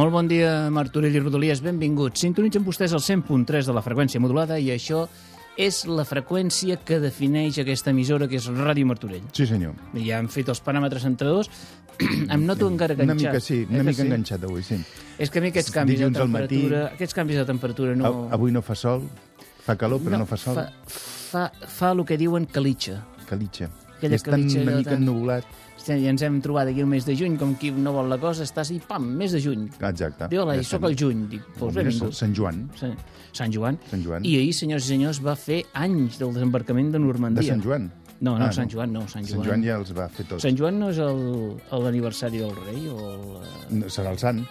Molt bon dia, Martorell i Rodolies, benvinguts. Sintonitzen vostès el 100.3 de la freqüència modulada i això és la freqüència que defineix aquesta emissora, que és Ràdio Martorell. Sí, senyor. Ja han fet els paràmetres entre dos. em noto encara enganxat. Una mica, sí, una Eh que mica sí? enganxat avui, sí. És que a mi aquests canvis de Dilluns matí. temperatura... Aquests canvis de temperatura no... Avui no fa sol, fa calor, però no, fa sol. Fa, fa, fa el que diuen calitxa. Calitxa. Aquella és tan una mica ennubulat. I ens hem trobat aquí el mes de juny, com qui no vol la cosa, està així, pam, mes de juny. Exacte. Diu, hola, Ja sóc el juny. Dic, doncs Mira, benvingut. Sant Joan. Sí. Sant Joan. Sant Joan. I ahir, senyors i senyors, va fer anys del desembarcament de De Normandia. Sant Joan. No, no, Ah, Sant Joan no, Sant Joan. Sant Joan ja els va fer tots. Sant Joan no és l'aniversari del rei o el, eh, No, Serà el sant.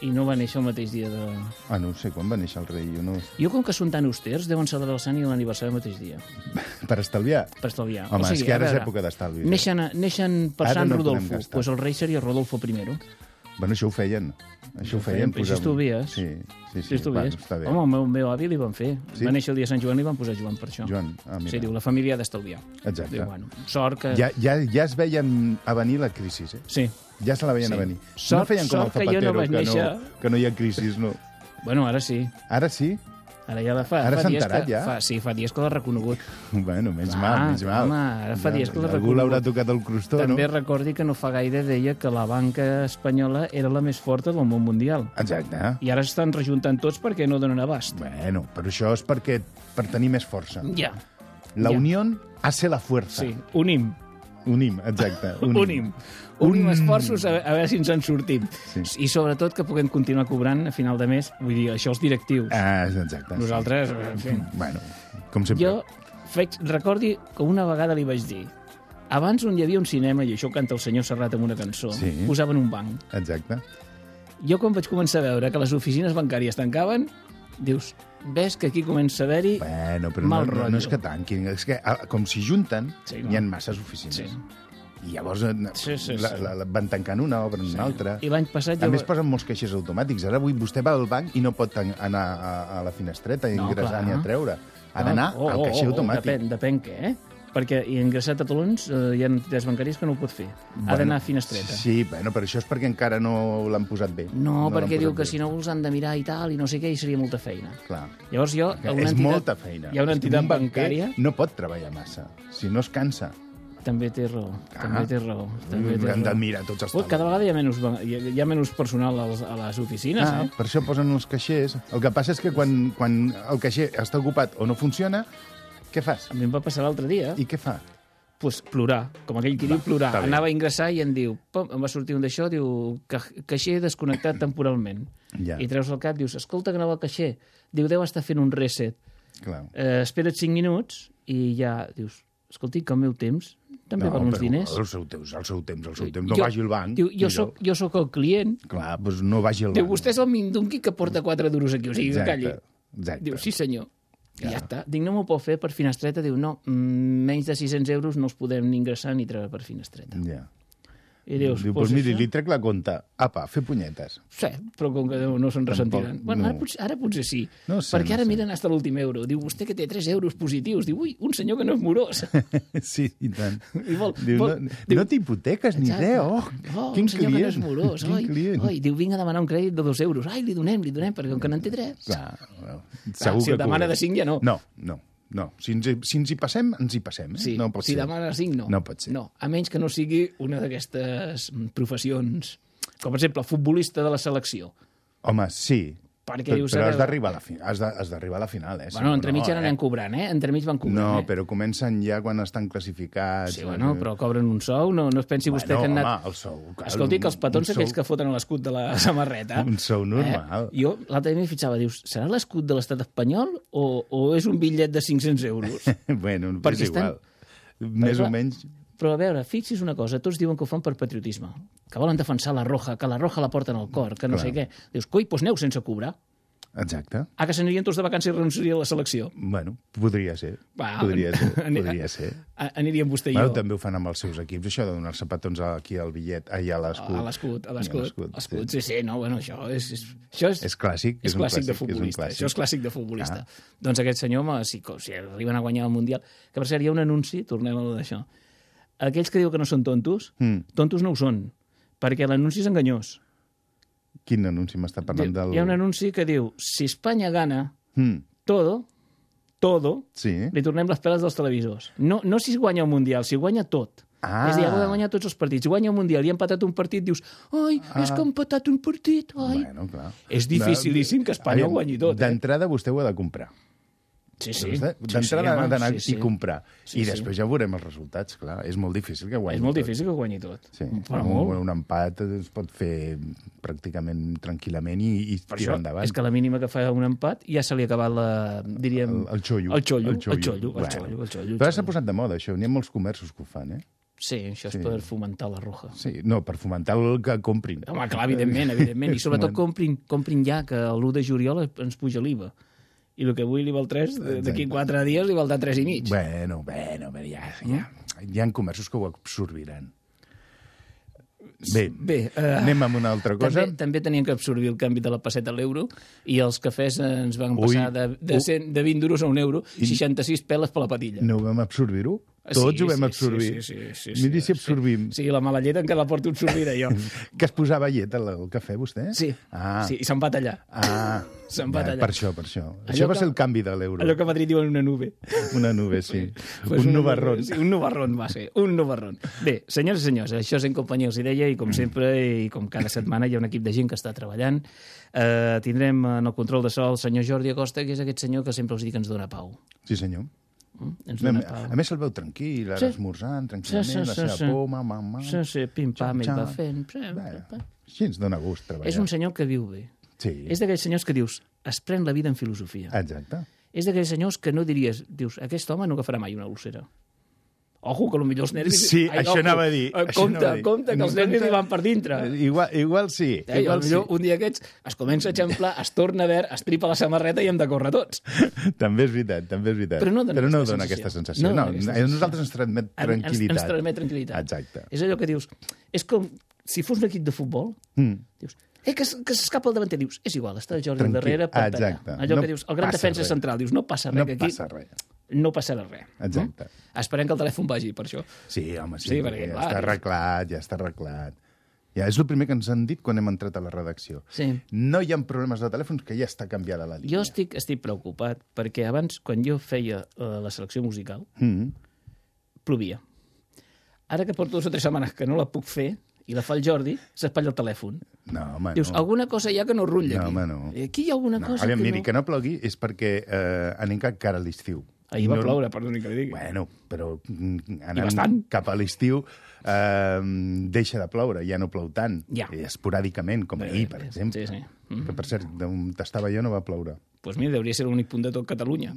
I no va néixer el mateix dia de... Ah, no sé, quan va néixer el rei? Jo no... Jo, com que són tan austers, deuen celebrar el sant i l'aniversari el mateix dia, Per estalviar. per estalviar. Home, és que ara és veure, època d'estalvi. Neixen, neixen per Ara Sant no Rodolfo, doncs el rei seria Rodolfo I. Bueno, això ho feien. Això ho feien, però si estuvies. Sí, sí, sí. Tu bueno, està bé. Home, el meu, meu avi li van fer. Sí? Va néixer el dia de Sant Joan i van posar Joan per això. Joan, ah, mira. Sí, diu, la família ha d'estalviar. Exacte. Diu, bueno, sort que... Ja, ja, ja es veien a venir la crisi, eh? Sí. Ja se la veien Sí. a venir. Sort- no feien com el sort que jo no Zapatero, vaig que, néixer- no, que no hi ha crisi, no. Bueno, ara sí. Ara sí? Ara ja la fa. Ara fa s'ha enterat, que, ja? Fa, sí, fa dies que l'ha reconegut. Bueno, menys Clar, mal, menys mal. home, ara fa dies que l'ha Algú reconegut. l'haurà tocat el crostó, També no? recordi que no fa gaire deia que la banca espanyola era la més forta del món mundial. Exacte. I ara s'estan rejuntant tots perquè no donen abast. Bueno, però això és perquè per tenir més força. Ja, La ja. unió hace la fuerza. sí. Unim. Unim, exacte. Unim. Unim, Unim Un- esforços a, a veure si ens en sortim. Sí. I sobretot que puguem continuar cobrant a final de mes. Vull dir, això els directius. Ah, exacte. sí. Nosaltres, en fi. Bueno, com sempre. Jo faig, recordi que una vegada li vaig dir abans on hi havia un cinema, i això ho canta el senyor Serrat amb una cançó, Sí. posaven un banc. Exacte. Jo quan vaig començar a veure que les oficines bancàries tancaven, dius, ves que aquí comença a haver-hi... Bueno, però Mal no, rotllo. no és que tanquin, és que ah, com si junten, Sí, sí, no? hi ha masses oficines. Sí. I llavors eh, Sí, sí, la, sí. la, la, van tancant una, obren una altra. I l'any passat... A jo- més, posen molts caixers automàtics. Ara avui vostè va al banc i no pot anar a, a la finestreta i No, ingressar clar. ni a treure. Ha d'anar oh, al oh, caixer oh, automàtic. Depèn, depèn què, eh? Perquè i ingressar a talons eh, hi ha entitats bancàries que no ho pot fer. ha d'anar a finestreta. Sí, bueno, però això és perquè encara no l'han posat bé. No, l'han perquè diu que bé. si no els han de mirar i tal, i no sé què, i seria molta feina. Clar. Llavors jo, una és entitat, molta feina. Hi ha una entitat un bancària... No pot treballar massa, si no es cansa. També té raó, Ah. també té raó. També té Han de raó. mirar tots els Ui, cada vegada hi ha menys, hi ha, hi ha menys personal als, a les oficines, Ah, eh? per això posen els caixers. El que passa és que quan, quan el caixer està ocupat o no funciona, què fas? A mi em va passar l'altre dia, I què fa? pues, plorar, com aquell que diu plorar. Anava a ingressar i em diu, pom, em va sortir un d'això, diu, ca caixer desconnectat temporalment. Ja. I treus el cap, dius, escolta que no va el caixer. Diu, deu estar fent un reset. Clar. Eh, espera't 5 minuts i ja dius, escolti, que el meu temps també no, val uns diners. El seu temps, el seu temps, el seu temps. No Jo- vagi al banc. Diu, jo, soc, jo sóc el client. Clar, doncs no vagi al Diu, banc. vostè és el mindunqui que porta 4 duros aquí, o sigui, que calli. Exacte. Exacte. Diu, sí senyor. I ja està. Dic, no m'ho pot fer per finestreta? Diu, no, mm, menys de 600 euros no els podem ni ingressar ni treure per finestreta. Ja. I dius, Diu, pues doncs miri, això- li trec la compta. Apa, fer punyetes. Sí, però com que no, no se'n ressentiran. Bueno, ara, no. potser, ara potser sí. No sé, perquè no ara sé. miren fins a l'últim euro. Diu, vostè que té 3 euros positius. Diu, ui, un senyor que no és morós. sí, i tant. I vol- diu, vol- no, diu- no t'hipoteques ni res, oh, oh, quin un senyor client. que no és morós. Quin Oi, client. oi, diu, vinc a demanar un crèdit de 2 euros. Ai, li donem, li donem, perquè com que n'en té 3... Clar, well, Clar, si el demana de cinc ja no. No, no, no. Si ens, hi- si ens hi passem, ens hi passem. Eh? Sí, no pot si ser. demana 5, no. No pot ser. No, a menys que no sigui una d'aquestes professions, com per exemple, futbolista de la selecció. Home, sí. Perquè Però, dius... però has "Sabeu, d'arribar a la fi- has de- has a la final, eh? Bueno, no, entremig no, ja eh? cobrant, eh? Entremig van cobrant, No, eh? però comencen ja quan estan classificats. Sí, bueno, però cobren un sou, no, no es pensi vostè Bueno, que han anat... home, el sou, clar, Escolti, que els petons un sou- aquells que foten l'escut de la samarreta... Un sou normal. Eh? Jo l'altre dia m'hi fixava, dius, serà l'escut de l'estat espanyol o, o és un bitllet de 500 euros? bueno, Perquè és estan- igual. Més clar, o menys... Però a veure, fixi's una cosa, tots diuen que ho fan per patriotisme, que volen defensar la roja, que la roja la porten al cor, que no Clar. sé què. Dius, coi, doncs aneu sense cobrar. Exacte. Ah, que s'anirien tots de vacances i renunciarien a la selecció. Bueno, podria ser. Va, podria ser. Podria ser. Aniríem vostè i Bueno, jo. també ho fan amb els seus equips, això de donar-se petons aquí al bitllet, allà a l'escut. A l'escut, a l'escut. sí. sí, sí, no, bueno, això és... és això és, És clàssic, És, és clàssic, de clàssic, és un futbolista. clàssic. Això és clàssic de futbolista. Doncs aquest senyor, home, si, si arriben a guanyar el Mundial... Que per cert, hi ha un anunci, tornem a lo d'això. Aquells que diuen que no són tontos, Mm. tontos no ho són, perquè l'anunci és enganyós. Quin anunci m'està parlant del... Hi ha un anunci que diu, si Espanya gana Mm. todo, todo, Sí. li tornem les peles dels televisors. No, no si es guanya el Mundial, si guanya tot. Ah. És a dir, ha de guanyar tots els partits. Guanya el Mundial i ha empatat un partit, dius, ai, és que ha empatat un partit, ai. Bueno, clar. És dificilíssim que Espanya ho guanyi tot, eh? D'entrada vostè ho ha de comprar. Sí, sí. D'entrada Sí, sí, d'anar sí, sí. i comprar. Sí, I sí. després ja veurem els resultats, clar. És molt difícil que guanyi És molt tot. difícil que guanyi tot. Sí, Però un, molt. un empat es pot fer pràcticament tranquil·lament i, i Per tirar endavant. és que la mínima que fa un empat ja se li ha acabat la, diríem... el, el xollo. El xollo, el xollo, el Bueno. xollo, el xollo. El xollo, Però s'ha posat de moda, això. N'hi ha molts comerços que ho fan, eh? Sí, això és Sí. per fomentar la roja. Sí, no, per fomentar el que comprin. Home, clar, evidentment, evidentment. I sobretot comprin, comprin ja, que l'1 de juliol ens puja l'IVA. I el que avui li val 3, d'aquí Exacte. 4 dies li valdrà 3 i mig. Bueno, bueno, però ja, ja, hi ha comerços que ho absorbiran. Bé, Bé, eh, anem amb una altra cosa. També, també tenien que absorbir el canvi de la passeta a l'euro i els cafès ens van Ui. passar de, de, Uh. 100, de 20 duros a un euro, 66 peles per la patilla. No ho vam absorbir-ho? Sí, Tots ho vam sí, absorbir. Sí, sí, sí, sí, Miri sí, si absorbim. Sí, la mala llet encara la porto absorbida jo. Que es posava llet al, al cafè, vostè? Sí, Ah, sí i se'n va tallar. ah. Se'n va Ja, tallar. Per això, per això. Allò això va que- ser el canvi de l'euro. Allò que a Madrid diuen una nube. Una nube, sí. Pues un una nubarrón. Sí, un nubarrón va ser, un nubarrón. Bé, senyors i senyors, això és en companyia, els hi deia, i com sempre, i com cada setmana, hi ha un equip de gent que està treballant. Uh, tindrem en el control de so el senyor Jordi Acosta, que és aquest senyor que sempre els dic que ens dona pau. Sí, senyor. Ens A, dona pau. a més, el veu tranquil, ara Sí. esmorzant, Sí, tranquil·lament, sí, la sí, seva sí. poma, mamà... Sí, sí, pim-pam, ell Xap, va fent... Bé, així ens dona gust treballar. És un senyor que viu bé. Sí, És d'aquells senyors que dius, es pren la vida en filosofia. exacte. És d'aquells senyors que no diries, dius, aquest home no agafarà mai una ulcera. Ojo, que potser els nervis... Sí, això anava a dir, Eh, Compte, anava a dir. compte, que els Compte. nervis li van per dintre. Igual, igual sí, Eh, igual sí. un dia aquests es comença a eixamplar, es torna verd, es tripa la samarreta i hem de córrer tots. També és veritat, també és veritat. Però no dona Però no aquesta dona aquesta sensació. No No, aquesta a sensació. nosaltres ens transmet Ens, tranquil·litat. ens transmet tranquil·litat. Exacte. És allò que dius... És com si fos un equip de futbol, Mm. dius, eh, que, que s'escapa el davanter, dius, és igual, està el Jordi al Tranquil. darrere, pot tallar. Allò No que dius, el gran defensa res. central, dius, no passa res, No aquí passa res. No passarà res. Exacte. No? Esperem que el telèfon vagi per això. Sí, home, sí, Sí, perquè, ja clar, està arreglat, ja està arreglat. Ja, és el primer que ens han dit quan hem entrat a la redacció. Sí. No hi ha problemes de telèfons, que ja està canviada la línia. Jo estic, estic preocupat perquè abans, quan jo feia eh, la selecció musical, Mm. plovia. Ara que porto dues o tres setmanes que no la puc fer i la fa el Jordi, s'espatlla el telèfon. No, home, Dius, no. alguna cosa hi ha que no rutlla No, aquí. home, no. I Aquí hi ha alguna No, cosa aviam, que miri, no... que no plogui és perquè eh, anem cap cara a l'estiu. Ahir va No- ploure, perdoni que li digui. Bueno, però mm, anant cap a l'estiu eh, deixa de ploure, ja no plou tant. Ja. I Esporàdicament, com ahir, per sí, exemple. sí. Mhm. Que, per cert, d'on estava jo no va ploure. Doncs pues mira, hauria ser l'únic punt de tot Catalunya.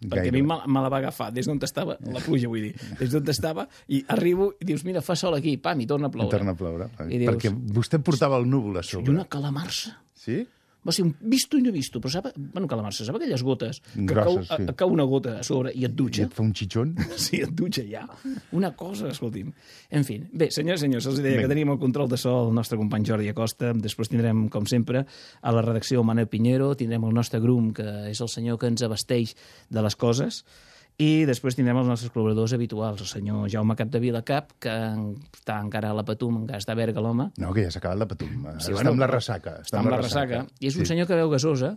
Perquè a mi me, me la va agafar des d'on estava, la pluja vull dir, des d'on estava, i arribo i dius, mira, fa sol aquí, pam, i torna a ploure. torna a ploure. I dius- Perquè vostè portava el núvol a I sobre. una calamarsa. Sí? Va ser un visto i no visto, però sap, bueno, calamarsa, sap aquelles gotes que Grosses, cau, sí. a, cau una gota a sobre i et I dutxa? et fa un xitxon? Sí, et dutxa ja. Una cosa, escolti'm. En fi, bé, senyors i senyors, els deia Vinga. que tenim el control de so el nostre company Jordi Acosta, després tindrem, com sempre, a la redacció Manel Pinheiro, tindrem el nostre grum, que és el senyor que ens abasteix de les coses, i després tindrem els nostres col·laboradors habituals, el senyor Jaume Capdevila Cap, que està encara a la Patum, encara està a Berga, l'home, No, que ja s'ha acabat la patum. Sí, està bueno, amb la ressaca. està amb la ressaca, i és un Sí. senyor que veu gasosa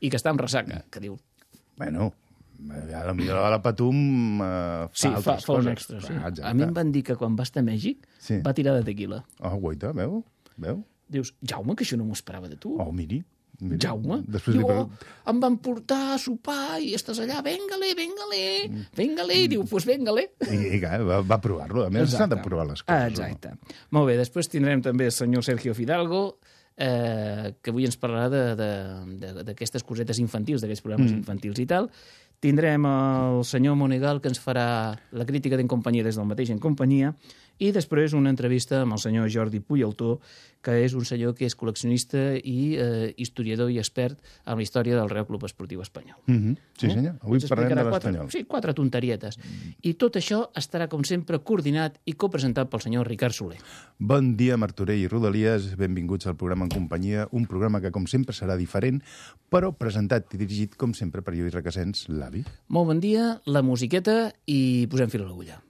i que està amb ressaca, que diu, Bueno, a la millor a la patum eh, fa sí, fa, altres fa un coses. extra. Sí. Exacte. A mi em van dir que quan va estar a Mèxic Sí. va tirar de tequila. Oh, guaita, veu? Veu? Dius, Jaume, que això no m'ho esperava de tu. Oh, miri. Mira, Jaume. després diu, pregun- oh, em van portar a sopar i estàs allà, venga-le, venga-le, venga-le. Diu, pues venga-le. I, i clar, va, va provar-lo. A més, s'han de provar les coses. Exacte. Molt bé, després tindrem també el senyor Sergio Fidalgo, eh, que avui ens parlarà de- de- de- d'aquestes cosetes infantils, d'aquests programes mm. infantils i tal. Tindrem el senyor Monegal, que ens farà la crítica d'en companyia des del mateix en companyia, i després una entrevista amb el senyor Jordi Puyaltó, que és un senyor que és col·leccionista i eh, historiador i expert en la història del Real Club Esportiu Espanyol. Mm -hmm. Sí, senyor. Avui Ens parlem de l'Espanyol. sí, quatre tonterietes. I tot això estarà, com sempre, coordinat i copresentat pel senyor Ricard Soler. Bon dia, Martorell i Rodalies. Benvinguts al programa en companyia. Un programa que, com sempre, serà diferent, però presentat i dirigit, com sempre, per Lluís Requesens, l'avi. Molt bon dia, la musiqueta i posem fil a l'agulla.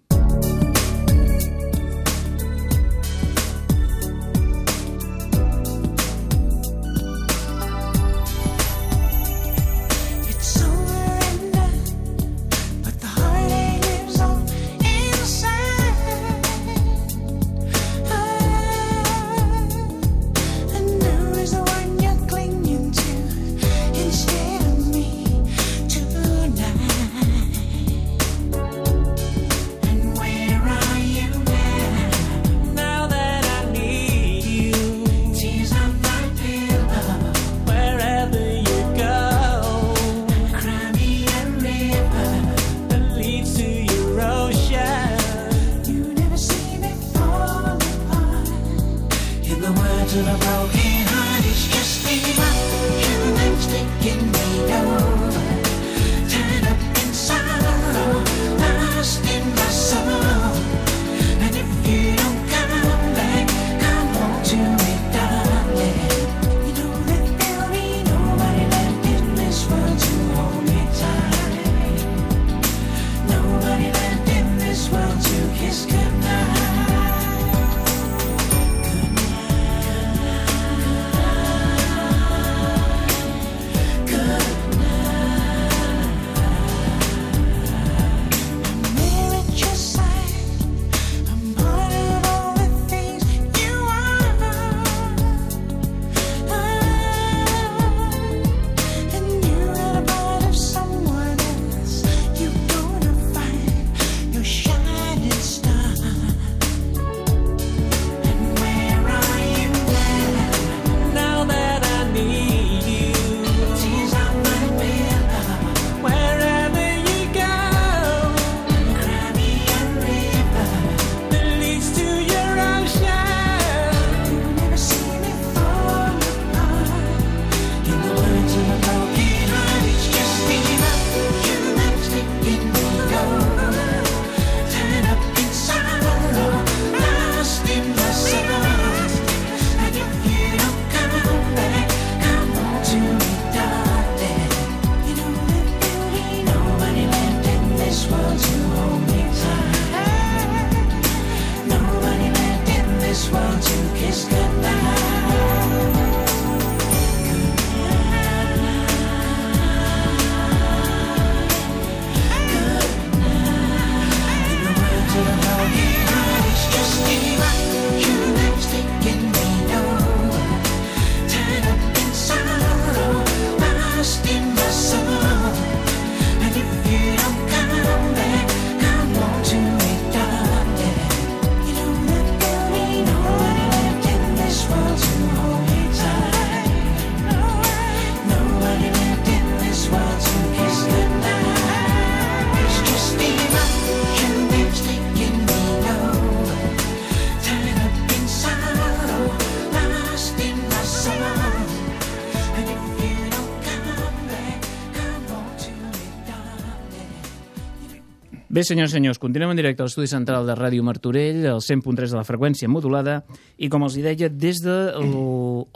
Bé, senyors i senyors, continuem en directe a l'estudi central de Ràdio Martorell, el 100.3 de la freqüència modulada, i com els hi deia, des de el,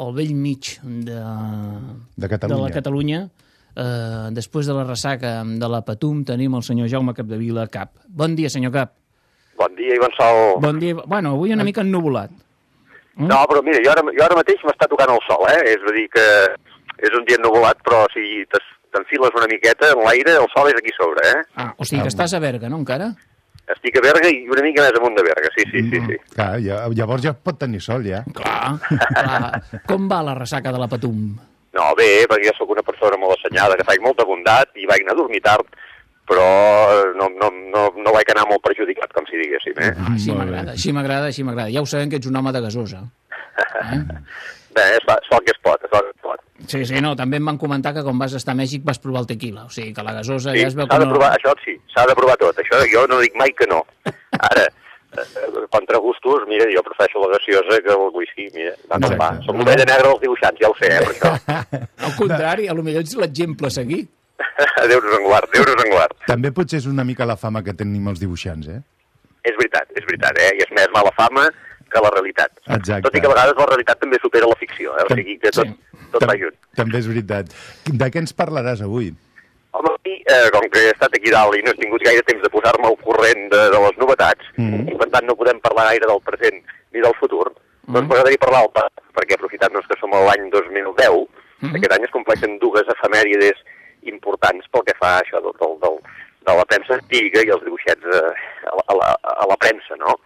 el vell mig de, De Catalunya. de la Catalunya, eh, després de la ressaca de la Patum, tenim el senyor Jaume Capdevila Cap. Bon dia, senyor Cap. Bon dia, Ivan Sol. Bon dia. Bueno, avui una mica ennuvolat. No, però mira, jo ara, jo ara mateix m'està tocant el sol, eh? És a dir que és un dia ennuvolat, però si t'enfiles una miqueta en l'aire, el sol és aquí sobre, eh? Ah, o sigui que estàs a Berga, no, encara? Estic a Berga i una mica més amunt de Berga, sí, sí, sí. sí. Mm, Clar, ja, llavors ja pot tenir sol, ja. Clar, clar. Com va la ressaca de la Patum? No, bé, perquè jo sóc una persona molt assenyada, que faig molta bondat i vaig anar a dormir tard, però no, no, no, no vaig anar molt perjudicat, com si diguéssim, eh? Ah, així m'agrada, així m'agrada, així m'agrada. Ja ho sabem que ets un home de gasosa. Bé, és, fa- és el que es pot, és el que es pot. Sí, sí, no, també em van comentar que quan vas estar a Mèxic vas provar el tequila, o sigui que la gasosa Sí, ja es veu que de no... provar, això sí, s'ha de provar tot. Això jo no dic mai que no. Ara, eh, contra gustos, mira, jo prefereixo la gaseosa que el whisky, mira, va com va. Som l'ovella negra dels dibuixants, ja ho sé, eh, per això. Al contrari, a lo millor ets l'exemple a seguir. Déu-nos en guard, Déu-nos en guard. També potser és una mica la fama que tenim els dibuixants, eh? És veritat, és veritat, eh? I és més mala fama que la realitat. Exacte. Tot i que a vegades la realitat també supera la ficció, eh? O sigui que tot, Sí. tot va junt. També és veritat. De què ens parlaràs avui? Home, a mi, eh, com que he estat aquí dalt i no he tingut gaire temps de posar-me al corrent de, de les novetats, Mhm. i per tant no podem parlar gaire del present ni del futur, doncs m'agradaria parlar del passat, perquè aprofitant doncs, que som a l'any 2010, aquest any es compleixen dues efemèrides importants pel que fa a això del, del, del, de la premsa antiga i els dibuixets eh, a, la, a, la, a la premsa, no?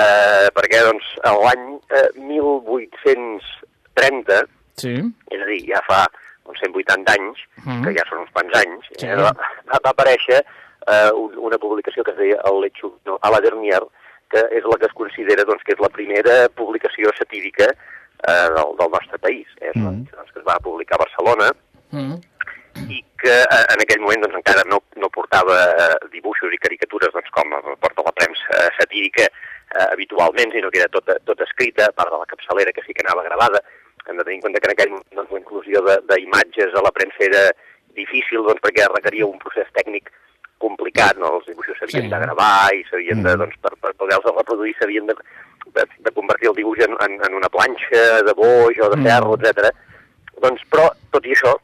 Eh, perquè doncs, l'any eh, 1830 Sí. és a dir, ja fa uns 180 anys, Mhm. que ja són uns quants anys, Sí. eh, va, va aparèixer eh, un, una publicació que es deia El Lechu no, a la Dernière, que és la que es considera doncs, que és la primera publicació satírica eh, del, del nostre país. Eh? És la, Mhm. doncs, que es va publicar a Barcelona Mm. i que eh, en aquell moment doncs, encara no, no portava eh, dibuixos i caricatures doncs, com porta la premsa satírica eh, habitualment, sinó que era tota, tota escrita, a part de la capçalera que sí que anava gravada. Hem de tenir en compte que en aquell moment doncs, la inclusió d'imatges a la premsa era difícil doncs, perquè requeria un procés tècnic complicat, no? els dibuixos s'havien Sí. de gravar i s'havien de, Mm. doncs, per, per poder-los reproduir s'havien de, de, de convertir el dibuix en, en, en una planxa de boix o de Mm. ferro, etc. Doncs, però, tot i això,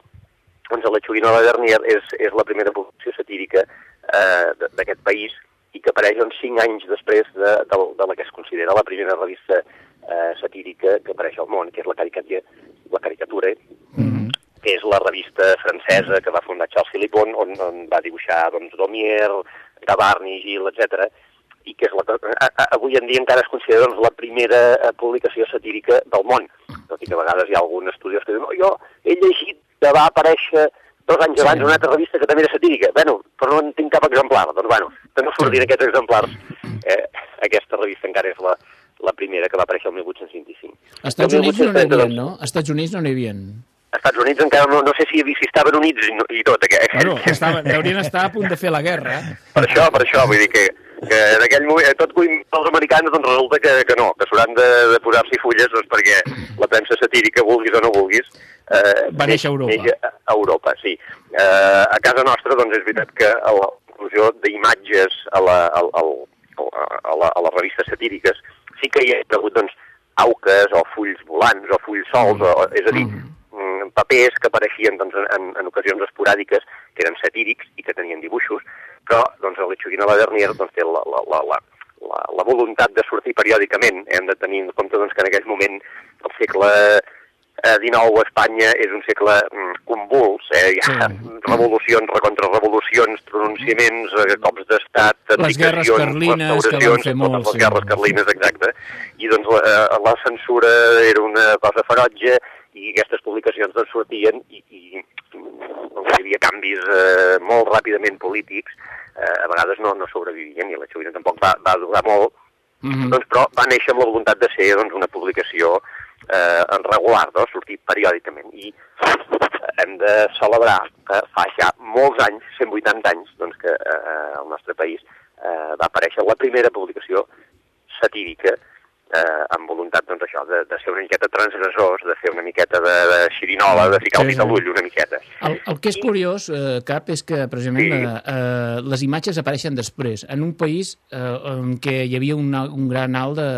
doncs la Lechuguina de Vernier és, és la primera publicació satírica eh, d'aquest país i que apareix doncs, cinc anys després de, de, de la que es considera la primera revista eh, satírica que apareix al món, que és la caricatura, la caricatura que és la revista francesa que va fundar Charles Philippon, on, on va dibuixar doncs, Domier, Gavarni, Gil, etc i que és la, a, a, avui en dia encara es considera doncs, la primera eh, publicació satírica del món, tot i que a vegades hi ha algun estudiós que diu no, jo he llegit que va aparèixer dos anys Sí. abans una altra revista que també era satírica. Bueno, però no en tinc cap exemplar. Doncs bueno, que no surtin aquests exemplars. Eh, aquesta revista encara és la, la primera que va aparèixer el 1825. A Estats El Units no n'hi 1832. havia, no? A Estats Units no n'hi havia. Als Estats Units encara no, no sé si, si estaven units i, no, i tot. Aquell, Bueno, estaven, haurien estar a punt de fer la guerra. Per això, per això, vull dir que, que en aquell moment, tot cuint els americans, doncs resulta que, que no, que s'hauran de, de posar-s'hi fulles, doncs perquè la premsa satírica, vulguis o no vulguis, eh, Va néixer a Europa. neix a, a Europa, sí. Eh, a casa nostra, doncs és veritat que a la inclusió d'imatges a, la, al, al, a, la, a les revistes satíriques sí que hi ha hagut, doncs, auques o fulls volants o fulls sols, o, és a dir, mm, papers que apareixien doncs, en, en ocasions esporàdiques que eren satírics i que tenien dibuixos, però doncs, el Lechuguina la Dernier doncs, té la, la, la, la, la, la voluntat de sortir periòdicament. Hem de tenir en compte doncs, que en aquell moment, el segle eh, XIX a Espanya és un segle mm, convuls, eh? hi ha Sí. revolucions, recontrarevolucions, pronunciaments, eh, cops d'estat, Les guerres carlines, que van fer molt, les sí. guerres carlines, exacte, i doncs la, eh, la censura era una cosa ferotge i aquestes publicacions doncs sortien i, i doncs, hi havia canvis eh, molt ràpidament polítics, eh, a vegades no, no sobrevivien i la Xovina tampoc va, va durar molt, Mhm. doncs, però va néixer amb la voluntat de ser doncs, una publicació eh, en regular, no? sortir periòdicament. I hem de celebrar que fa ja molts anys, 180 anys, doncs, que eh, al nostre país eh, va aparèixer la primera publicació satírica eh, amb voluntat, doncs, això, de, de ser una miqueta transgressors, de fer una miqueta de, de xirinola, de ficar Sí, el dit a l'ull una miqueta. El, el que és curiós, eh, Cap, és que precisament Sí. eh, eh, les imatges apareixen després, en un país eh, en què hi havia un, alt- un gran alt de...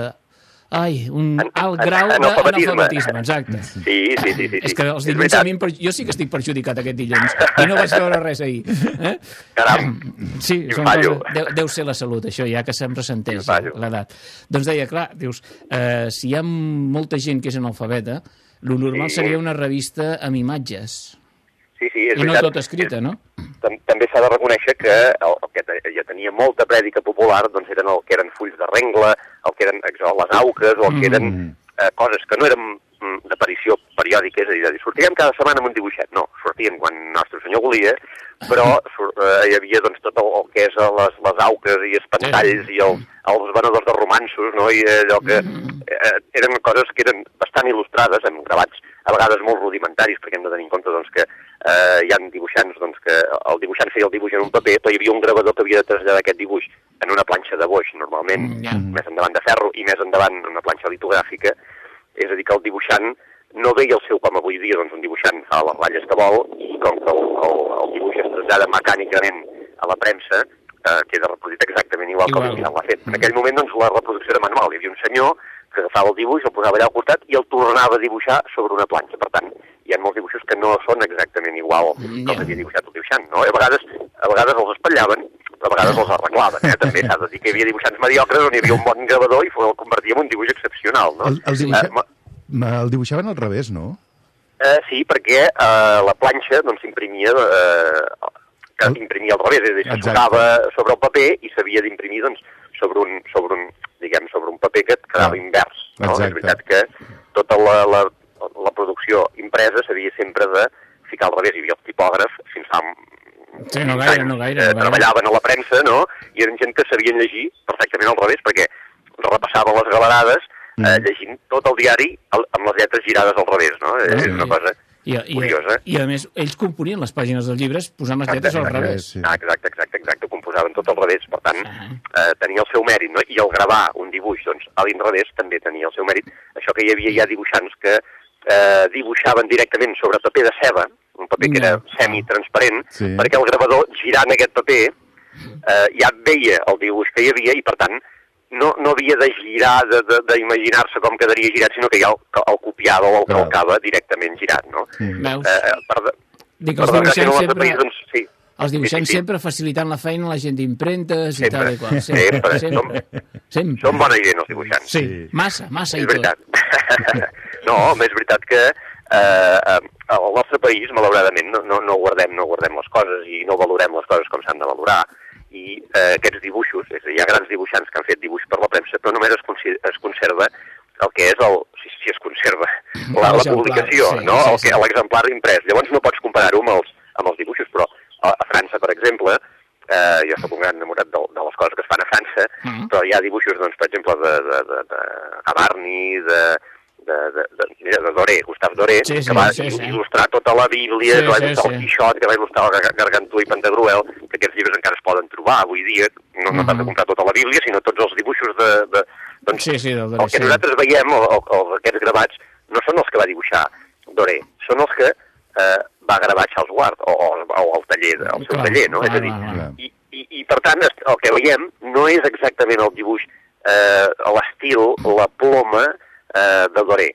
Ai, un En- alt grau analfabetisme. d'analfabetisme, exacte. Sí, sí, sí. sí, És sí. que els És dilluns a mi per... jo sí que estic perjudicat aquest dilluns i no vaig veure res ahir. Eh? Caram, Sí, són fallo. coses, deu, deu ser la salut, això, ja que se'm ressenteix Quin fallo. l'edat. Doncs deia, clar, dius, eh, si hi ha molta gent que és analfabeta, lo normal Sí. seria una revista amb imatges. Sí, sí, és I no veritat. tot escrita, no? Tam- també s'ha de reconèixer que el, el que ja tenia molta prèdica popular doncs eren el que eren fulls de rengle, el que eren les auques, o el que eren Mm. eh, coses que no eren mm, d'aparició periòdica, és a dir, de dir, sortirem cada setmana amb un dibuixet. No, sortien quan Nostre Senyor volia, però sur, eh, hi havia doncs, tot el, el que és eh, les, les auques i espantalls i els, els venedors de romansos, no? i allò que eh, eren coses que eren bastant il·lustrades, amb gravats a vegades molt rudimentaris, perquè hem de tenir en compte doncs, que eh, hi ha dibuixants doncs, que el dibuixant feia el dibuix en un paper, però hi havia un gravador que havia de traslladar aquest dibuix en una planxa de boix, normalment, Mm, més endavant de ferro i més endavant en una planxa litogràfica, és a dir, que el dibuixant no veia el seu com avui dia, doncs un dibuixant fa les ratlles que vol i com que el, el, el dibuix es trasllada mecànicament a la premsa, eh, queda reproduït exactament igual, Igual. com el l'ha fet. En aquell moment, doncs, la reproducció era manual. Hi havia un senyor que agafava el dibuix, el posava allà al costat i el tornava a dibuixar sobre una planxa. Per tant, hi ha molts dibuixos que no són exactament igual que Mm, ja. els havia dibuixat el dibuixant, no? I a vegades, a vegades els espatllaven, a vegades els arreglaven, eh? També s'ha de dir que hi havia dibuixants mediocres on hi havia un bon gravador i el convertia en un dibuix excepcional, no? El, el, Eh, dibuixa... ma- Ma- el dibuixaven al revés, no? Eh, sí, perquè eh, la planxa doncs, s'imprimia eh, que imprimia al revés, és a dir, s'assocava sobre el paper i s'havia d'imprimir doncs, sobre, un, sobre, un, diguem, sobre un paper que quedava Ah, invers. No? exacte. És veritat que tota la, la, la producció impresa s'havia sempre de ficar al revés. Hi havia el tipògraf fins fa Sí, no gaire, no gaire, eh, no treballaven a la premsa, no? I eren gent que sabien llegir perfectament al revés, perquè repassaven les galerades eh, Mm. llegint tot el diari al- amb les lletres girades al revés, no? Eh, Ah, és una cosa I, i, curiosa. I, a més, ells componien les pàgines dels llibres posant les lletres al revés. Sí. Ah, exacte, exacte, exacte, ho composaven tot al revés, per tant, Ah. eh, tenia el seu mèrit, no? I el gravar un dibuix, doncs, a l'inrevés també tenia el seu mèrit. Això que hi havia ja dibuixants que eh, dibuixaven directament sobre paper de ceba, un paper que era No. semitransparent, Sí. perquè el gravador, girant aquest paper, eh, ja veia el dibuix que hi havia i, per tant, no, no havia de girar, de- de- d'imaginar-se com quedaria girat, sinó que ja el, el copiava o el calcava directament girat, no? Mm. Veus? Eh, eh, per, de, Dic, per els desgràcia, nostre sempre, país, doncs, sí. Els dibuixants Sí, sí, sempre facilitant la feina a la gent d'impremtes i Sempre, tal i qual. sempre. sempre. sempre. Són bona gent, els dibuixants. Sí, Sí. massa, massa és i tot. veritat. no, home, és veritat que eh, eh, al nostre país, malauradament, no, no, no, guardem, no guardem les coses i no valorem les coses com s'han de valorar. I eh, aquests dibuixos, és a dir, hi ha grans dibuixants que han fet dibuix per la premsa, però només es, es conserva el que és el... Si, si es conserva la, la L'exemplar, publicació, sí, no? sí, sí. l'exemplar imprès. Llavors no pots comparar-ho amb, els, amb els dibuixos, però a, a França, per exemple, eh, jo sóc un gran enamorat de, de les coses que es fan a França, Mm. però hi ha dibuixos, doncs, per exemple, de, de, de, de Gavarni, de, de, de, de, mira, de Doré, Gustave Doré, Sí, sí, que va sí, sí. il·lustrar tota la Bíblia, Sí, que va il·lustrar sí. el Quixot, que va il·lustrar el Gar- Gargantú i Pantagruel, que aquests llibres encara es poden trobar avui dia, no, no t'has de Mhm. comprar tota la Bíblia, sinó tots els dibuixos de... de doncs, Sí, sí, del Doré, el que sí. nosaltres veiem, o, o, o aquests gravats, no són els que va dibuixar Doré, són els que eh, va gravar Charles Ward, o, o, o el taller, el seu Clar, taller, no? clar, és a dir, clar, clar. i, i, i per tant, el que veiem no és exactament el dibuix, eh, l'estil, la ploma eh, de Doré,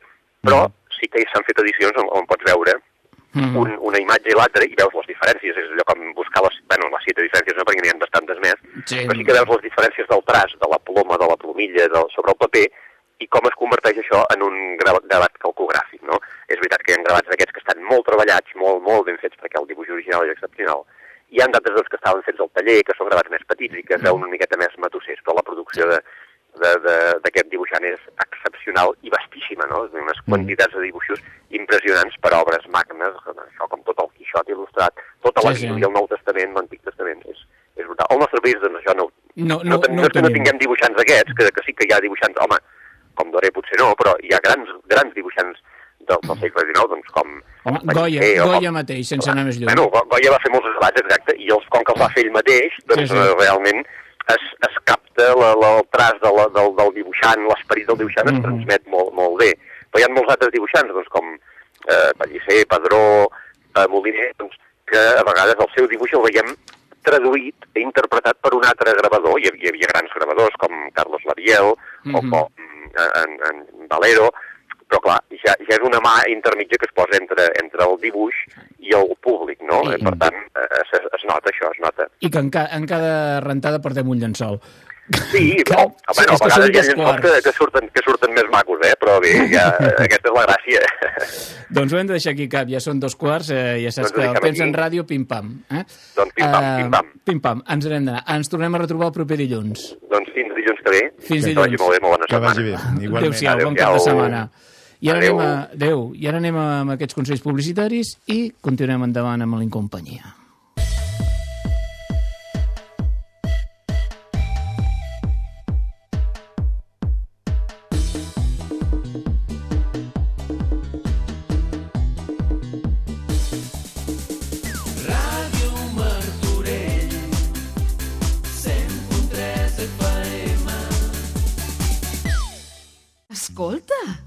però sí que s'han fet edicions on, on pots veure Mm. un, una imatge i l'altra i veus les diferències, és allò com buscar les, bueno, les siete diferències no, perquè n'hi ha bastantes més, Sí. però sí que veus les diferències del traç, de la ploma, de la plomilla, del, sobre el paper, i com es converteix això en un gra- gravat calcogràfic, no? És veritat que hi ha gravats d'aquests que estan molt treballats, molt, molt ben fets, perquè el dibuix original és excepcional. Hi ha d'altres doncs, que estaven fets al taller, que són gravats més petits i que es veuen una miqueta més matossers, però la producció d'aquest dibuixant és excepcional i vastíssima, no? Unes quantitats de dibuixos impressionants per obres magnes, això com tot el Quixot il·lustrat, tota la Sí, sí. Bíblia, el Nou Testament, l'Antic Testament, és, és brutal. Al nostre país, doncs, això no, No, no, no, no no, no tenim. tinguem dibuixants d'aquests, que, que sí que hi ha dibuixants, home, com Doré potser no, però hi ha grans, grans dibuixants del, del segle XIX, doncs com... Home, com Goya, Pellicer o Goya com- mateix, sense anar més lluny. Bueno, Go- Goya va fer molts gravats, exacte, i els, com que els va fer ell mateix, doncs Sí, sí. eh, realment es, es capta la, la, el traç de la, del, del dibuixant, l'esperit del dibuixant es Mhm. transmet molt, molt bé. Però hi ha molts altres dibuixants, doncs, com eh, Pellicer, Padró, eh, Moliner, doncs, que a vegades el seu dibuix el veiem traduït i interpretat per un altre gravador. Hi havia, hi havia grans gravadors com Carlos Labiel Mhm. o com eh, en, en Valero, però clar, ja, ja és una mà intermitja que es posa entre, entre el dibuix i el públic, no? I- I... Per tant, eh, es, es nota això, es nota. I que en, ca en cada rentada portem un llençol. Sí, Que- però, sí, bueno, és que a vegades hi ha llençols que, que, surten, que surten més macos, eh? Però bé, ja, aquesta és la gràcia. Doncs ho hem de deixar aquí, Cap. Ja són dos quarts, eh, ja saps Doncs que el temps aquí. en ràdio, pim-pam. Eh? Doncs pim-pam, Eh, pim-pam. Pim-pam, ens n'hem d'anar. Ens tornem a retrobar el proper dilluns. doncs fins dilluns que ve. Fins Que dilluns. vagi molt bé, molt bona Que setmana. vagi bé. Igualment. Adéu-siau, bon cap de setmana. I ara anem a... Adéu. I ara anem amb aquests consells publicitaris i continuem endavant amb l'incompanyia.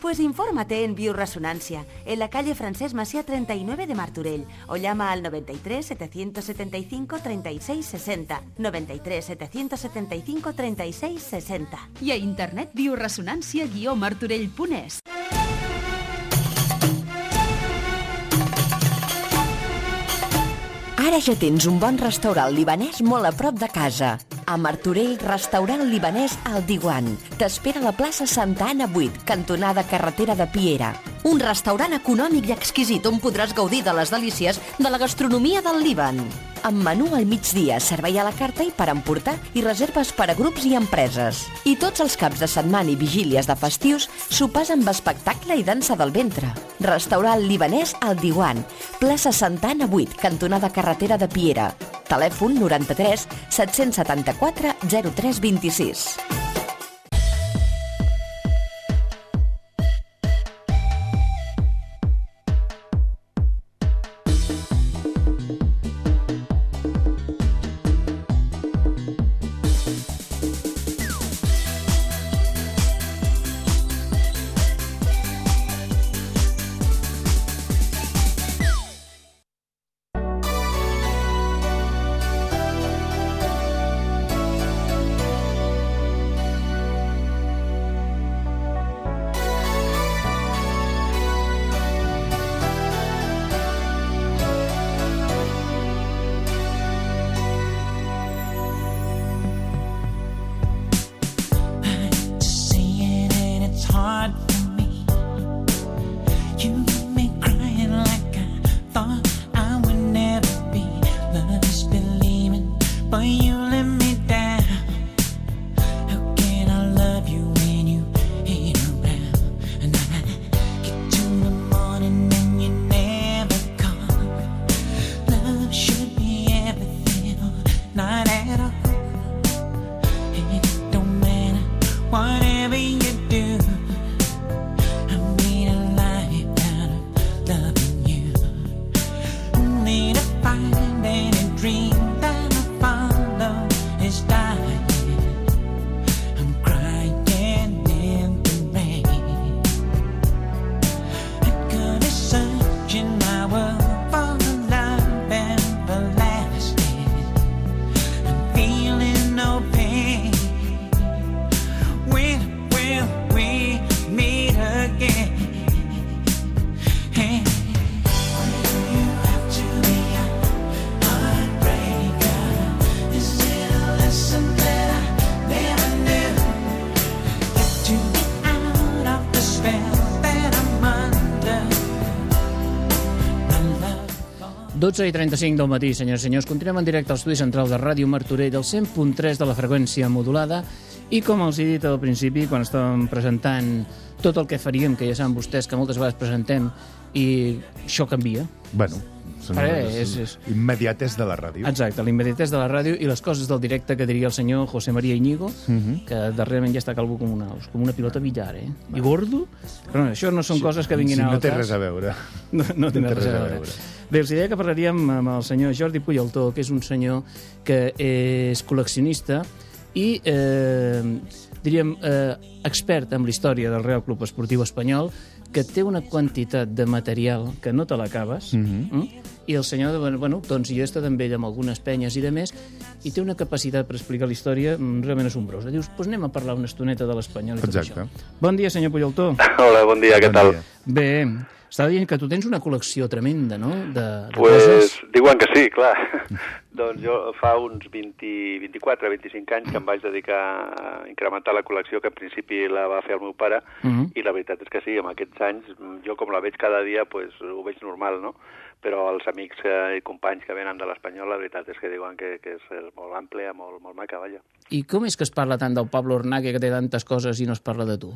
Pues infórmate en Bioresonancia, en la calle Francés Masía 39 de Martorell, o llama al 93 775 36 60. 93 775 36 60. I a internet bioresonància-martorell.es. Ara ja tens un bon restaurant libanès molt a prop de casa. A Martorell, restaurant libanès al Diwan. T'espera a la plaça Santa Anna 8, cantonada carretera de Piera. Un restaurant econòmic i exquisit on podràs gaudir de les delícies de la gastronomia del Líban. Amb menú al migdia, servei a la carta i per emportar i reserves per a grups i empreses. I tots els caps de setmana i vigílies de festius, sopars amb espectacle i dansa del ventre. Restaurant libanès al Diwan, plaça Santa Anna 8, cantonada carretera de Piera. Telèfon 93 774 0326. 12 i 35 del matí, senyors i senyors. Continuem en directe al estudi central de Ràdio Martorell del 100.3 de la freqüència modulada i com els he dit al principi, quan estàvem presentant tot el que faríem, que ja saben vostès que moltes vegades presentem i això canvia. Bueno, són Eh, és- és- immediates de la ràdio. Exacte, l'immediatès de la ràdio i les coses del directe que diria el senyor José María Íñigo, que darrerament ja està calvo com una, com una pilota billar, eh? I gordo. Però no, això no són coses que vinguin sí, a no té cas. res a veure. No, no té res a veure. Bé, els deia que parlaríem amb el senyor Jordi Puyaltó, que és un senyor que és col·leccionista i, eh, diríem, eh, expert en la història del Real Club Esportiu Espanyol, que té una quantitat de material que no te l'acabes, mm -hmm. I el senyor, bueno, doncs jo he estat amb ell amb algunes penyes i de més, i té una capacitat per explicar la història mm, realment assombrosa. Dius, doncs anem a parlar una estoneta de l'Espanyol i tot Exacte. això. Bon dia, senyor Puyoltó. Hola, bon dia, què Bon tal? dia. Bé, estava dient que tu tens una col·lecció tremenda, no?, de, de Pues, coses. diuen que sí, clar. doncs jo fa uns 20, 24, 25 anys que em vaig dedicar a incrementar la col·lecció que en principi la va fer el meu pare Mhm. i la veritat és que sí, en aquests anys jo com la veig cada dia pues, ho veig normal, no? Però els amics eh, i companys que venen de l'Espanyol la veritat és que diuen que, que és, és molt àmplia, molt, molt maca, vaja. I com és que es parla tant del Pablo Ornaque, que té tantes coses, i no es parla de tu?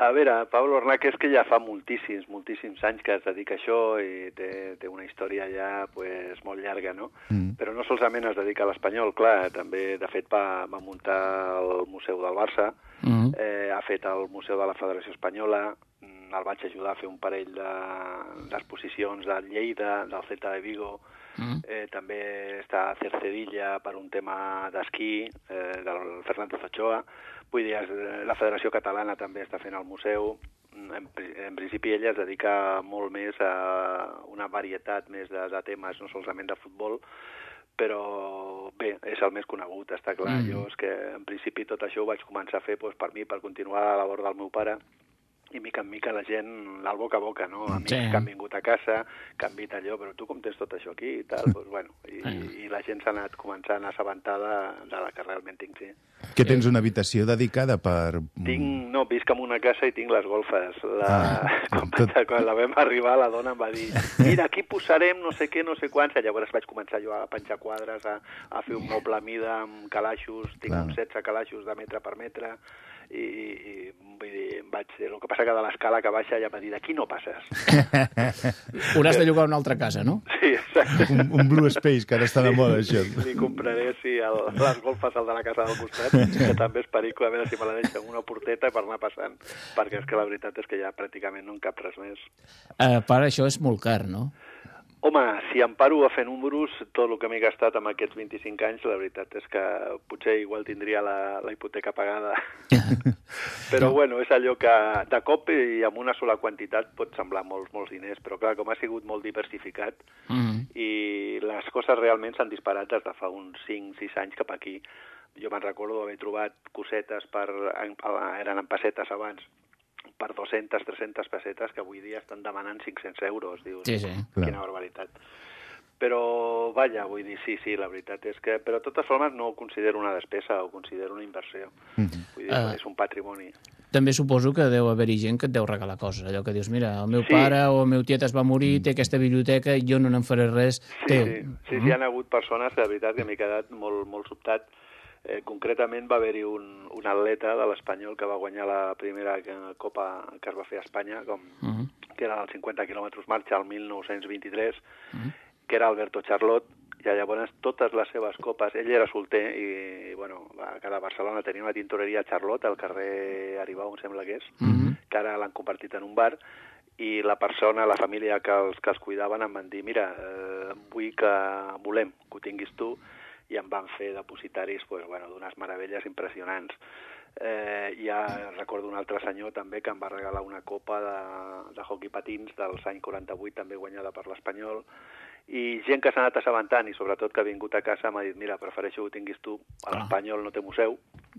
A veure, Pablo Ornac és que ja fa moltíssims, moltíssims anys que es dedica a això i té, té una història ja pues, molt llarga, no? Mm. Però no solament es dedica a l'espanyol, clar, també, de fet, va, va muntar el Museu del Barça, Mhm. eh, ha fet el Museu de la Federació Espanyola, mm, el vaig ajudar a fer un parell de- d'exposicions de, Lleida, del Celta de Vigo, Mhm. eh, també està a Cercedilla per un tema d'esquí, eh, del Fernández Ochoa, vull dir, la Federació Catalana també està fent el museu, Mm, en, en principi ella es dedica molt més a una varietat més de, de temes, no solament de futbol, però bé, és el més conegut, està clar. Mm. Mm. Jo és que en principi tot això ho vaig començar a fer doncs, per mi, per continuar la labor del meu pare, i mica en mica la gent, al boca a boca, no? Amics Sí. que han vingut a casa, que han vist allò, però tu com tens tot això aquí i tal, doncs bueno, i, i la gent s'ha anat començant a assabentar de, de la que realment tinc, sí. Que tens una habitació dedicada per... Tinc, no, visc en una casa i tinc les golfes. La, Ah, quan, tot- quan la vam arribar, la dona em va dir mira, aquí posarem no sé què, no sé quants, i llavors vaig començar jo a penjar quadres, a, a fer un moble a mida amb calaixos, tinc Clar. uns 16 calaixos de metre per metre, i, i, vull dir, em vaig, el que passa que de l'escala que baixa ja va dir, d'aquí no passes. Hauràs de llogar una altra casa, no? Sí, exacte. un, un Blue Space, que ara està de moda, això. Li compraré, sí, el, les golfes al de la casa del costat, que també és perico, a veure si me la deixa amb una porteta per anar passant, perquè és que la veritat és que ja pràcticament no en cap res més. A part, això és molt car, no? Home, si em paro a fer números, tot el que m'he gastat amb aquests 25 anys, la veritat és que potser igual tindria la, la hipoteca pagada. però bueno, és allò que de cop i amb una sola quantitat pot semblar molts, molts diners, però clar, com ha sigut molt diversificat Mm. i les coses realment s'han disparat des de fa uns 5-6 anys cap aquí. Jo me'n recordo haver trobat cosetes per, en, eren en pessetes abans, per 200, 300 pessetes que avui dia estan demanant 500 euros. Dius, Sí, sí. Clar. Quina barbaritat. Però, vaja, vull dir, sí, sí, la veritat és que... Però de totes formes no ho considero una despesa, ho considero una inversió. Mhm. Vull dir, Ah. és un patrimoni. També suposo que deu haver-hi gent que et deu regalar coses. Allò que dius, mira, el meu Sí. pare o el meu tiet es va morir, té aquesta biblioteca, jo no n'en faré res. Sí, té. sí, sí, sí, hi ha hagut persones que de veritat que m'he quedat molt, molt sobtat. Eh, concretament va haver-hi un, un atleta de l'Espanyol que va guanyar la primera eh, Copa que es va fer a Espanya, com, Mhm. que era els 50 quilòmetres marxa el 1923, que era Alberto Charlot, i llavors totes les seves copes, ell era solter i, bueno, va quedar a Barcelona, tenia una tintoreria Charlot al carrer Aribau, em sembla que és, Mhm. que ara l'han convertit en un bar, i la persona, la família que els, que els cuidaven em van dir, mira, eh, vull que volem que ho tinguis tu, i em van fer depositaris pues, bueno, d'unes meravelles impressionants. Eh, ja recordo un altre senyor també que em va regalar una copa de, de hockey patins dels anys 48, també guanyada per l'Espanyol, i gent que s'ha anat assabentant i sobretot que ha vingut a casa m'ha dit mira, prefereixo que ho tinguis tu, a l'Espanyol no té museu,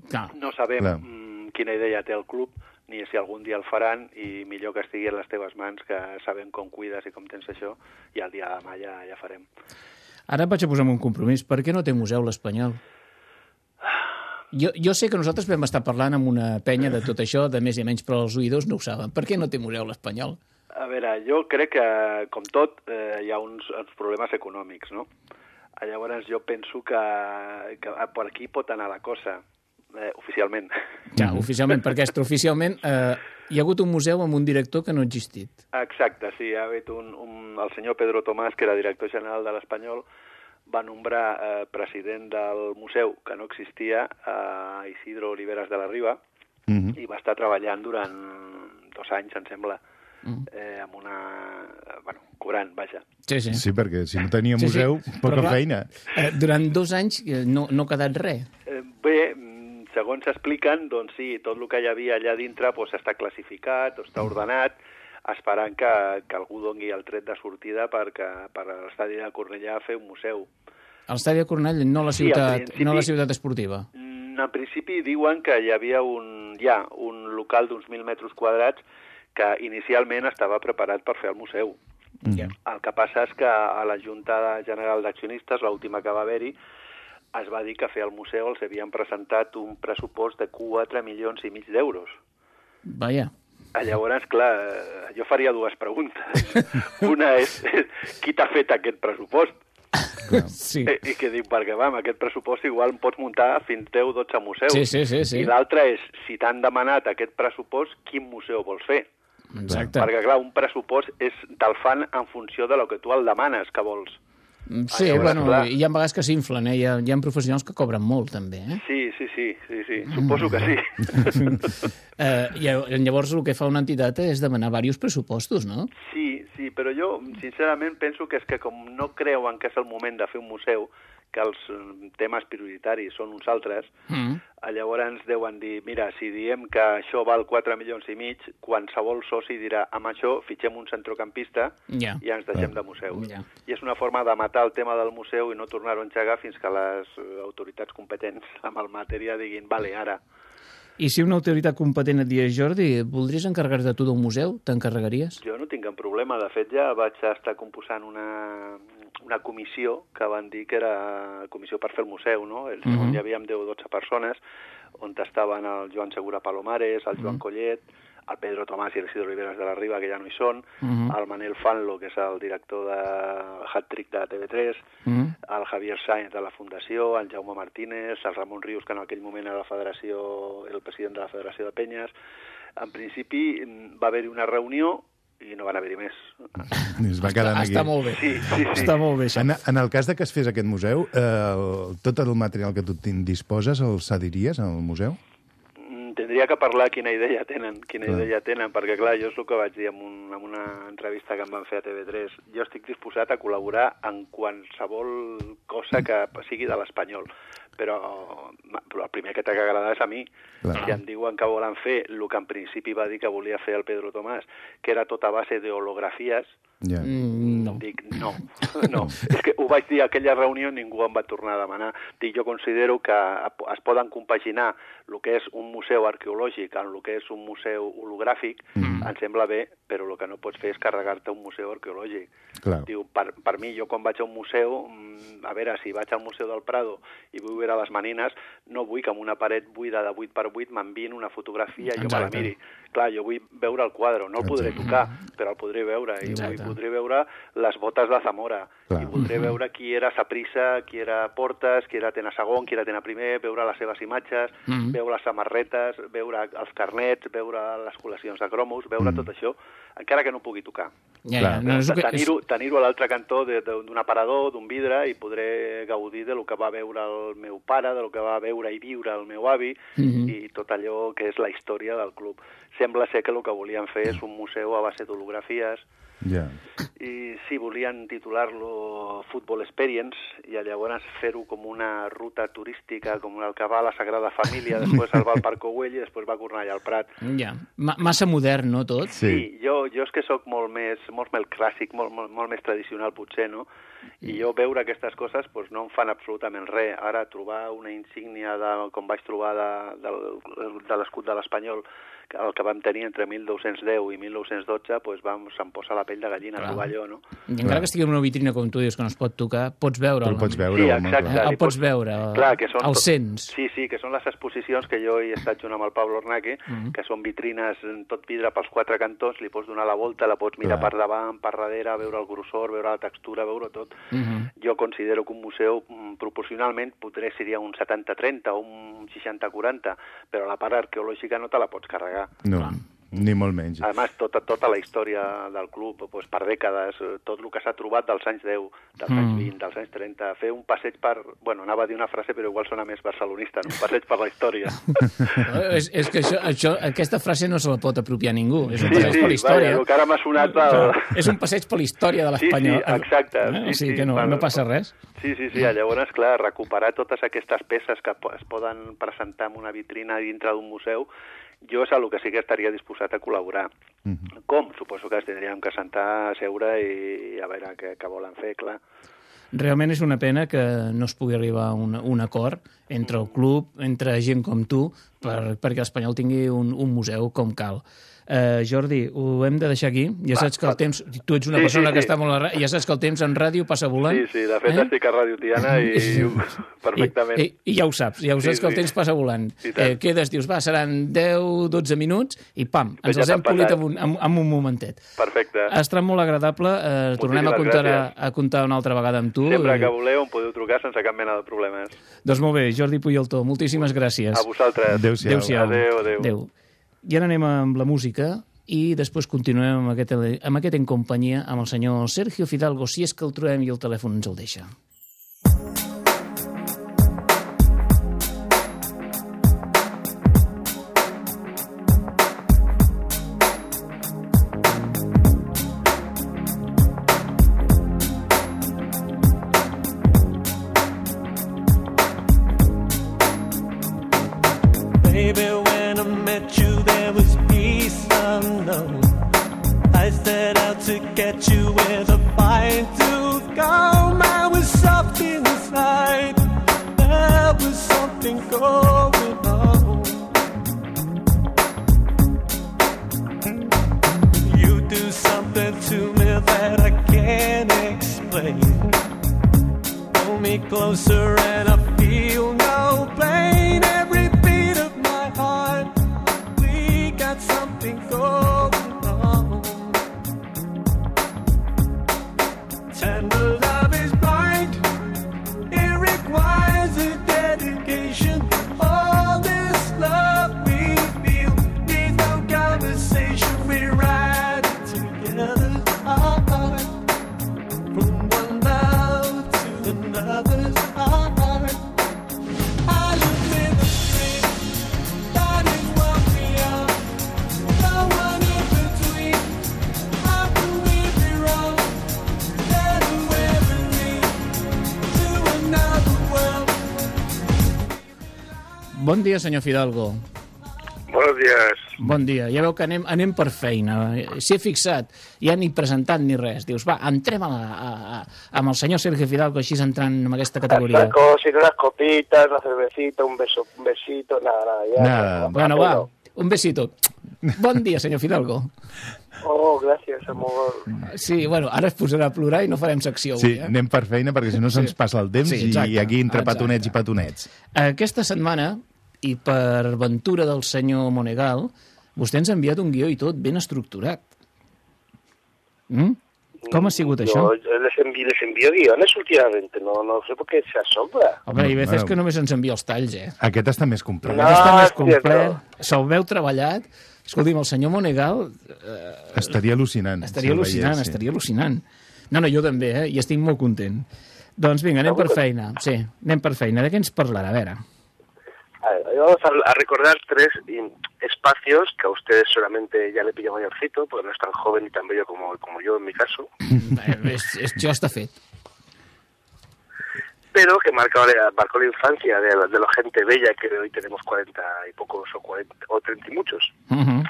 Clar. no sabem Clar. mm, quina idea té el club ni si algun dia el faran i millor que estigui en les teves mans que sabem com cuides i com tens això i el dia de demà ja, ja farem. Ara vaig a posar un compromís. Per què no té museu l'Espanyol? Jo, jo sé que nosaltres vam estar parlant amb una penya de tot això, de més i menys, però els oïdors no ho saben. Per què no té museu l'Espanyol? A veure, jo crec que, com tot, eh, hi ha uns, uns problemes econòmics, no? Llavors jo penso que, que per aquí pot anar la cosa, eh, oficialment. Ja, oficialment, perquè extraoficialment eh, hi ha hagut un museu amb un director que no ha existit. Exacte, sí, ha hagut un, un, el senyor Pedro Tomàs, que era director general de l'Espanyol, va nombrar eh, president del museu, que no existia, a Isidro Oliveras de la Riba, Mhm. i va estar treballant durant dos anys, em sembla, Mm. eh, amb una... bueno, cobrant, vaja. Sí, sí. Sí, perquè si no tenia Sí, sí. museu, Però poca clar, feina. Eh, durant dos anys eh, no, no ha quedat res. Eh, bé, mm, segons expliquen, doncs sí, tot el que hi havia allà dintre doncs, està classificat, està ordenat. esperant que, que algú dongui el tret de sortida perquè, per a l'estadi de Cornellà fer un museu. A l'estadi de Cornell, no la Sí, ciutat, principi- no la ciutat esportiva. Mm, En principi diuen que hi havia un, ja, un local d'uns 1.000 metres quadrats que inicialment estava preparat per fer el museu. Ja. El que passa és que a la Junta General d'Accionistes, l'última que va haver-hi, es va dir que a fer el museu els havien presentat un pressupost de 4 milions i mig d'euros. Vaja. Ah, Llavors, clar, jo faria dues preguntes. Una és, qui t'ha fet aquest pressupost? Sí. Eh, I que diu, perquè va, amb aquest pressupost igual en pots muntar fins 10-12 museus. Sí, sí, sí, sí. I l'altra és, si t'han demanat aquest pressupost, quin museu vols fer? Exacte. Perquè, clar, un pressupost és te'l fan en funció de lo que tu el demanes que vols. Sí, llavors, bueno, clar. hi ha vegades que s'inflen, eh? Hi ha, hi ha professionals que cobren molt, també, eh? Sí, sí, sí, sí, sí. suposo que sí. eh i llavors el que fa una entitat és demanar diversos pressupostos, no? Sí, sí, però jo sincerament penso que és que com no creuen que és el moment de fer un museu, que els eh, temes prioritaris són uns altres, Mm. eh, llavors ens deuen dir, mira, si diem que això val 4 milions i mig, qualsevol soci dirà, amb això fitxem un centrocampista Ja. i ens deixem de museu. Ja. I és una forma de matar el tema del museu i no tornar-ho a engegar fins que les eh, autoritats competents amb el matèria diguin, vale, ara. I si una autoritat competent et digués, Jordi, voldries encarregar-te tu d'un museu? T'encarregaries? Jo no tinc cap problema. De fet, ja vaig estar composant una, una comissió que van dir que era comissió per fer el museu, no? El, Mhm. On hi havíem 10 o 12 persones, on estaven el Joan Segura Palomares, el Joan Collet, el Pedro Tomàs i el Isidro Riveras de la Riba, que ja no hi són, Mhm. el Manel Fanlo, que és el director de Hat-Trick de TV3, Mm. el Javier Sáenz de la Fundació, el Jaume Martínez, el Ramon Rius, que en aquell moment era la federació, el president de la Federació de Penyes. En principi mm, va haver-hi una reunió i no van haver-hi més. Es va quedar aquí. Està molt bé. Sí, sí, sí. Està molt bé, això. En, en el cas de que es fes aquest museu, eh, tot el material que tu tin- disposes el cediries al museu? Mm, Tindria que parlar quina idea tenen, quina Clar. idea tenen, perquè clar, jo és el que vaig dir en, un, en una entrevista que em van fer a TV3. Jo estic disposat a col·laborar en qualsevol cosa que sigui de l'espanyol, però, però el primer que t'ha d'agradar és a mi. Clar. Si em diuen que volen fer el que en principi va dir que volia fer el Pedro Tomàs, que era tota base de holografies, Ja. Mm, no. Dic, no, no. És que ho vaig dir a aquella reunió i ningú em va tornar a demanar. Dic, jo considero que es poden compaginar el que és un museu arqueològic amb el que és un museu hologràfic, mm. Em sembla bé, però el que no pots fer és carregar-te un museu arqueològic. Clar. Diu, per, per mi, jo quan vaig a un museu, mm, a veure, si vaig al Museu del Prado i vull veure les manines, no vull que amb una paret buida de 8 per 8 m'enviïn una fotografia i jo me la miri. Clar, jo vull veure el quadre, no el podré tocar, però el podré veure, i Exacte. vull, podré veure les botes de Zamora, Clar. i voldré veure qui era Saprissa, qui era Portes, qui era Tena segon, qui era Tena primer, veure les seves imatges, Mhm. veure les samarretes, veure els carnets, veure les col·leccions de cromos, veure Mm. tot això, encara que no pugui tocar. Ja, ja. No, és, Tenir-ho tenir a l'altre cantó d'un aparador, d'un vidre, i podré gaudir de lo que va veure el meu pare, de lo que va veure i viure el meu avi, Mhm. i tot allò que és la història del club. Sembla ser que el que volien fer és un museu a base d'holografies, Ja. i sí, volien titular-lo Football Experience i llavors fer-ho com una ruta turística, com el que va a la Sagrada Família, després el va al Parc Güell i després va a Cornellà al Prat. ja. Ma massa modern, no, tot? Sí. Sí, jo, jo és que sóc molt més, molt més clàssic, molt, molt, molt més tradicional potser, no? I jo veure aquestes coses doncs, no em fan absolutament res. Ara trobar una insígnia de, com vaig trobar de, de, de l'escut de l'Espanyol, que el que vam tenir entre 1210 i 1912, doncs vam, se'm posa la pell de gallina Clar. trobar allò, no? I encara que estigui en una vitrina, com tu dius, que no es pot tocar, pots veure'l. Tu el pots veure, Sí, home, exacte. clar. El li pots veure, Clar, que són el tot- sents. Sí, sí, que són les exposicions que jo he estat junt amb el Pablo Ornaque, Mhm. que són vitrines en tot vidre pels quatre cantons, li pots donar la volta, la pots mirar Clar. per davant, per darrere, veure el grossor, veure la textura, veure tot. Mhm. Jo considero que un museu mm, proporcionalment potser seria un 70-30 o un 60-40, però la part arqueològica no te la pots carregar. No, ni molt menys. A més, tota, tota la història del club, doncs, per dècades, eh, tot el que s'ha trobat dels anys 10, dels Mm. anys 20, dels anys 30, fer un passeig per... Bueno, anava a dir una frase, però igual sona més barcelonista, no? un passeig per la història. Eh, és, és que això, això, aquesta frase no se la pot apropiar ningú. És un Sí, passeig sí, per la història. vaja, el que ara m'ha sonat... El... És un passeig per la història de Sí, sí, l'Espanyol. exacte. Eh? Sí, o sigui sí, que no, per- no passa res. Sí, sí, sí. Llavors, clar, recuperar totes aquestes peces que es poden presentar en una vitrina dintre d'un museu, jo és el que sí que estaria disposat a col·laborar. Mhm. Com? Suposo que es tindríem que sentar, seure i, a veure què, què volen fer, clar. Realment és una pena que no es pugui arribar a un, un acord entre el club, entre gent com tu, per, perquè l'Espanyol tingui un, un museu com cal. Uh, Jordi, ho hem de deixar aquí. Ja saps que el temps... Tu ets una Sí, persona sí, que sí. està molt a Ja saps que el temps en ràdio passa volant. Sí, sí, de fet eh? estic a Ràdio Tiana i perfectament. I, i, I ja ho saps, ja ho Sí, saps que el sí. temps passa volant. I. Eh, quedes, dius, va, seran 10-12 minuts i pam, ens Ja els hem polit passat. en un, en, en un momentet. Perfecte. Ha estat molt agradable. Eh, tornem a comptar, a, a comptar una altra vegada amb tu. Sempre Eh, que voleu em podeu trucar sense cap mena de problemes. Doncs molt bé, Jordi Puyoltó, moltíssimes gràcies. A vosaltres. Adéu-siau. Adéu-siau. Adéu, adéu. Adéu. I ara anem amb la música i després continuem amb aquest, amb aquest en companyia amb el senyor Sergio Fidalgo, si és que el trobem i el telèfon ens el deixa. Baby, met you, there was peace unknown. I set out to get you with a fine tooth comb. I was soft inside. There was something going on. You do something to me that I can't explain. Pull me closer and I feel no Bon dia, senyor Fidalgo. Buenos días. Bon dia. Ja veu que anem, anem per feina. S'hi he fixat, ja ni presentat ni res. Dius, va, entrem a la, a, a, amb el senyor Sergio Fidalgo, així entrant en aquesta categoria. Saco, sin unas copitas, una cervecita, un beso, un besito, nada, nada. Ya, Nada. Bueno, va, un besito. Bon dia, senyor Fidalgo. Oh, gracias, amor. Sí, bueno, ara es posarà a plorar i no farem secció avui, Sí, eh? anem per feina perquè si no se'ns passa el temps Sí, i exacte, aquí entre exacte. petonets i petonets. Aquesta setmana, i per ventura del senyor Monegal, vostè ens ha enviat un guió i tot ben estructurat. Mm? Com ha sigut això? Yo les envío, les envío guiones últimamente, no, no sé por qué se asombra. Home, hi ha veces Bueno. que només ens envia els talls, eh? Aquest està més complet. No. Aquest està més és complet, cierto. se'l veu treballat. Escolti'm, el senyor Monegal Estaria al·lucinant. estaria si al·lucinant, veiés, sí. estaria al·lucinant. No, no, jo també, eh? I estic molt content. Doncs vinga, anem per feina. Sí, anem per feina. De què ens parlarà? A veure. Ver, vamos a, a recordar tres espacios que a ustedes solamente ya le pillan mayorcito, porque no es tan joven y tan bello como, como yo en mi caso, ja està fet. pero que marcó, la- marcó la infancia de, de la gente bella que hoy tenemos 40 y pocos o, 40, o 30 y muchos. Uh -huh.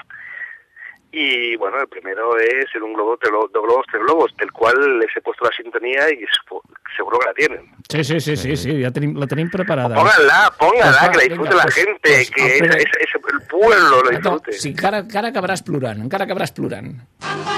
Y bueno, el primero es en un globo, de dos globos, tres globos, del cual les he puesto la sintonía y seguro que la tienen. Sí, sí, sí, sí, sí, ja tenim, la tenim preparada. Pónganla, pónganla, Pues va, que la venga, disfrute la pues- gente, pues, que el es, es- es el pueblo lo No, disfrute. sí, encara, encara acabaràs plorant, encara acabaràs plorant. La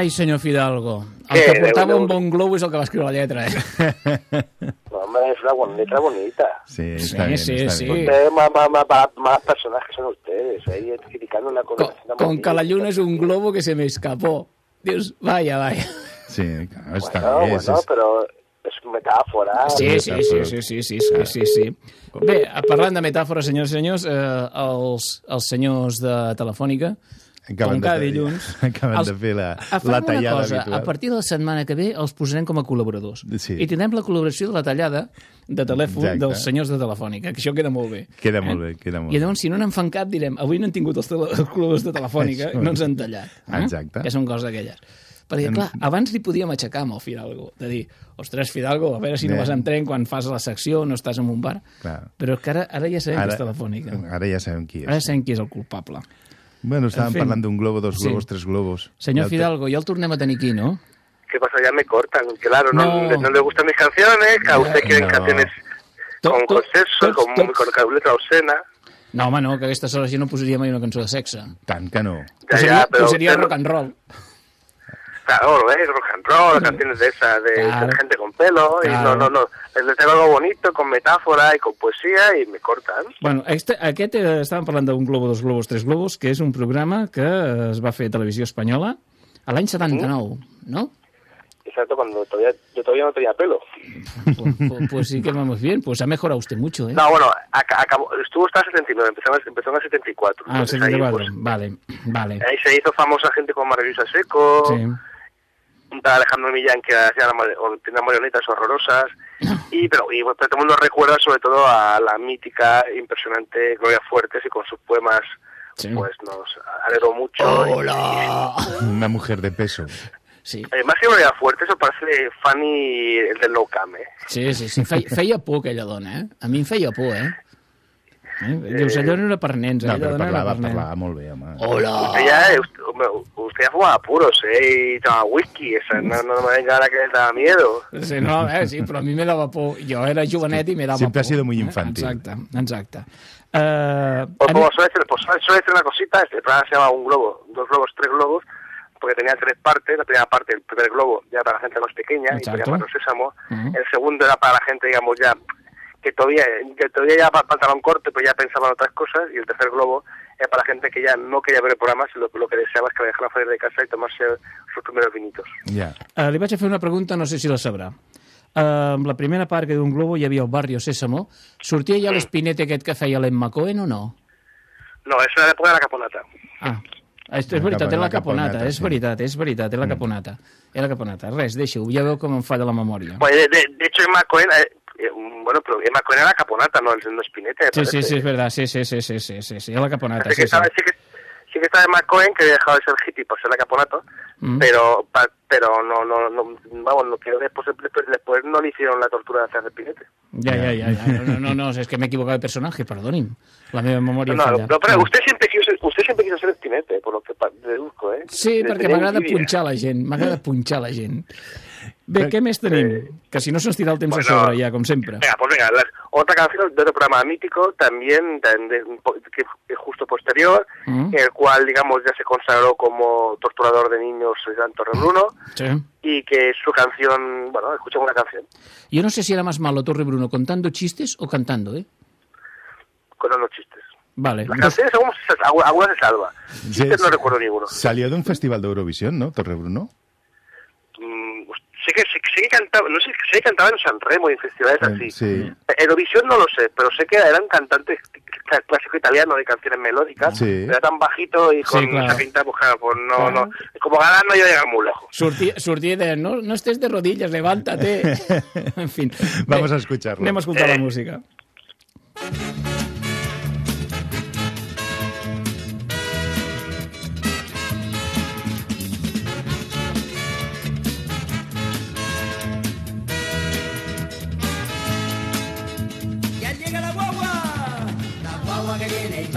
Ai, senyor Fidalgo. El Què? que portava Déu, un bon globo és el que va escriure la lletra, eh? No, hombre, es una bon- letra bonita. Sí, Sí, bien, sí, está sí. bien. Ustedes, más, más, más, más- que son ustedes, ahí criticando una cosa. Con, bonita. que la lluna és un globo que se me escapó. Dius, vaya, vaya. Sí, claro, está Bueno, bien. bueno, es- pero es metáfora. Sí, sí, sí, sí, sí, sí, sí, sí, sí. Bé, parlant de metàfores, senyors i senyors, eh, els, els senyors de Telefònica, Acaben com cada de dilluns... acaben els- de fer la- la tallada cosa, habitual. A partir de la setmana que ve els posarem com a col·laboradors. Sí. I tindrem la col·laboració de la tallada de telèfon Exacte. dels senyors de Telefònica, que això queda molt bé. Queda molt bé, queda molt I llavors, si no n'han fan cap, direm, avui no han tingut els, tele- els col·laboradors de Telefònica, Això. no ens han tallat. Eh? Exacte. Que són coses d'aquelles. Perquè, clar, abans li podíem aixecar amb el Fidalgo, de dir, ostres, Fidalgo, a veure si no vas en tren quan fas la secció, no estàs en un bar. Clar. Però és que ara, ara ja sabem que és Telefònica. Ara ja sabem qui és. Ara sabem qui és el culpable. Bueno, estàvem En fi. parlant d'un globo, dos Sí. globos, tres globos. Senyor Ja Fidalgo, ja el tornem a tenir aquí, no? ¿Qué pasa? Ya me cortan. Claro, no, No. no, le gustan mis canciones, que a usted quieren No. canciones con, to- con con, con, con letra obscena. No, home, no, que a aquestes hores jo no posaria mai una cançó de sexe. Tant que no. Ya, Posaria, ya, pero posaria rock and roll. Claro, ¿eh? rock and roll, canciones de esa, de, Claro. de gente con pelo, y Claro. no, no, no. Les tengo algo bonito, con metáfora y con poesía, y me cortan. Bueno, este, aquest eh, estàvem parlant d'un Globo, dos globos, tres globos, que és un programa que es va fer a Televisió Espanyola a l'any 79, ¿no? Exacto, cuando todavía, yo todavía no tenía pelo. Pues, pues- pues sí que vamos bien, pues ha mejorado usted mucho, ¿eh? No, bueno, acabó, estuvo hasta el 79, empezó, en- empezó en el 74. ah, el entonces ahí, 74, pues, vale, vale. ahí se hizo famosa gente como Maravillosa Seco, Sí. Un tal Alejandro Millán que hacía la mar- o tenía marionetas horrorosas, y pero, y, pues, todo el mundo recuerda sobre todo a la mítica, impresionante Gloria Fuertes y con sus poemas Sí. pues nos alegró mucho. Hola! Una mujer de peso. Sí, Eh, más que Gloria Fuertes, eso parece Fanny, el del No Cam, eh? sí, sí, sí. Feia, feia por aquella dona, eh? A mi em feia por, eh? Eh? Dius, allò no era per nens, No, però dona era parlava, per nens. parlava molt bé, home. Hola! Usted ya, eh, usted, ya fumaba puros, ¿eh? Y tomaba whisky, esa, no, no me venga ahora que daba miedo. Sí, no, eh, sí, però a mi me dava por. Jo era jovenet i me dava Siempre ha por. sido muy eh? infantil. Exacte, exacte. Uh, Pues como suele decir, pues suele, suele decir una cosita, este programa se llama Un Globo, dos globos, tres globos, porque tenía tres partes. La primera parte, el primer globo, ya para la gente más pequeña, y Exacto. podía llamarlo Sésamo. Ujú. El segundo era para la gente, digamos, ya que todavía, que todavía ya pa- pantalón corto, pero ya pensaba en otras cosas. Y el tercer globo era para la gente que ya no quería ver el programa, sino que lo que deseaba es que la dejaran salir de casa y tomarse sus primeros vinitos. Ja. uh, li vaig a fer una pregunta, no sé si la sabrà. Uh, amb la primera part que d'un globo hi havia el barrio Sésamo. Sortia ja l'espinete aquest que feia l'Emma Cohen o no? No, eso era la época de la caponata. Ah, és, és veritat, és la caponata, és veritat, és veritat, és la caponata. És la caponata. Res, deixa-ho, ja veu com em falla la memòria. Pues de, de- de hecho, Emma Cohen, eh, eh, bueno, pero Emma Cohen era la caponata, no el no Spinetta. me Sí, sí, sí, és veritat, sí, sí, sí, sí, sí, sí, sí, la caponata, Así sí, que sí. estaba, sí, que, sí que estaba Emma Cohen, que había dejado de ser hippie por ser la caponato, Mm. pero pa- pero no, no, no, vamos, no quiero después, después, no le hicieron la tortura de hacer el pinete. Ja, ja, ja, ja. No, no, no, no, és que m'he equivocat de personatge, perdonin. La meva memòria No, no, pero usted siempre quiso usted siempre quiso ser espinete, por lo que deduzco, ¿eh? Sí, Le perquè m'agrada punxar la gent, m'agrada punxar la gent. Bé, què més tenim? Que si no se'ns tira el temps a Bueno. sobre ja, com sempre. Venga, pues venga, otra canción de otro programa mítico, también, de- un que es justo posterior, Mm. en el cual, digamos, ya se consagró como torturador de niños Jean Torrebruno, Sí. y que su canción, bueno, escuchemos una canción, Yo no sé si era más malo Torre Bruno contando chistes o cantando, ¿eh? con unos chistes. Vale. Las canciones algunas algunas se salva. Sí, Chistes no recuerdo ninguno. Salió d'un festival d'Eurovisió, no, Torrebruno? Mm, sé que, sé, sé que cantaba, no sé, sé que cantaba en San Remo y en festivales así. Sí. Eurovisión no lo sé, pero sé que eran cantantes cl- clásico italiano de canciones melódicas. Sí. Era tan bajito y con claro. esa pinta, pues, claro, pues no, Claro. no. Como ganas no iba a llegar muy lejos. Sortir, sortir de... No, no estés de rodillas, levántate. en fin. Vamos a escucharlo. Escoltar Eh. la música.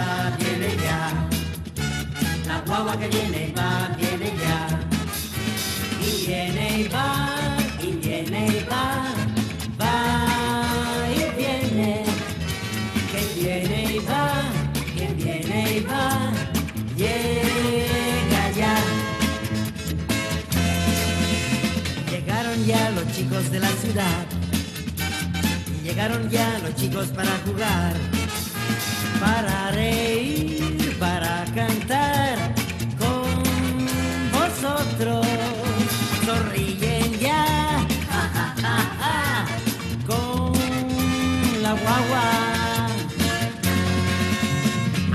Va, viene ya. La guagua que viene y va, viene ya. Y viene y va, y viene y va. Va y viene. Que viene y va, que viene y va. Llega ya. chicos de la ciudad. Llegaron ya los chicos para jugar, para reír, para cantar con vosotros. Sonríen ya, ja, con la guagua.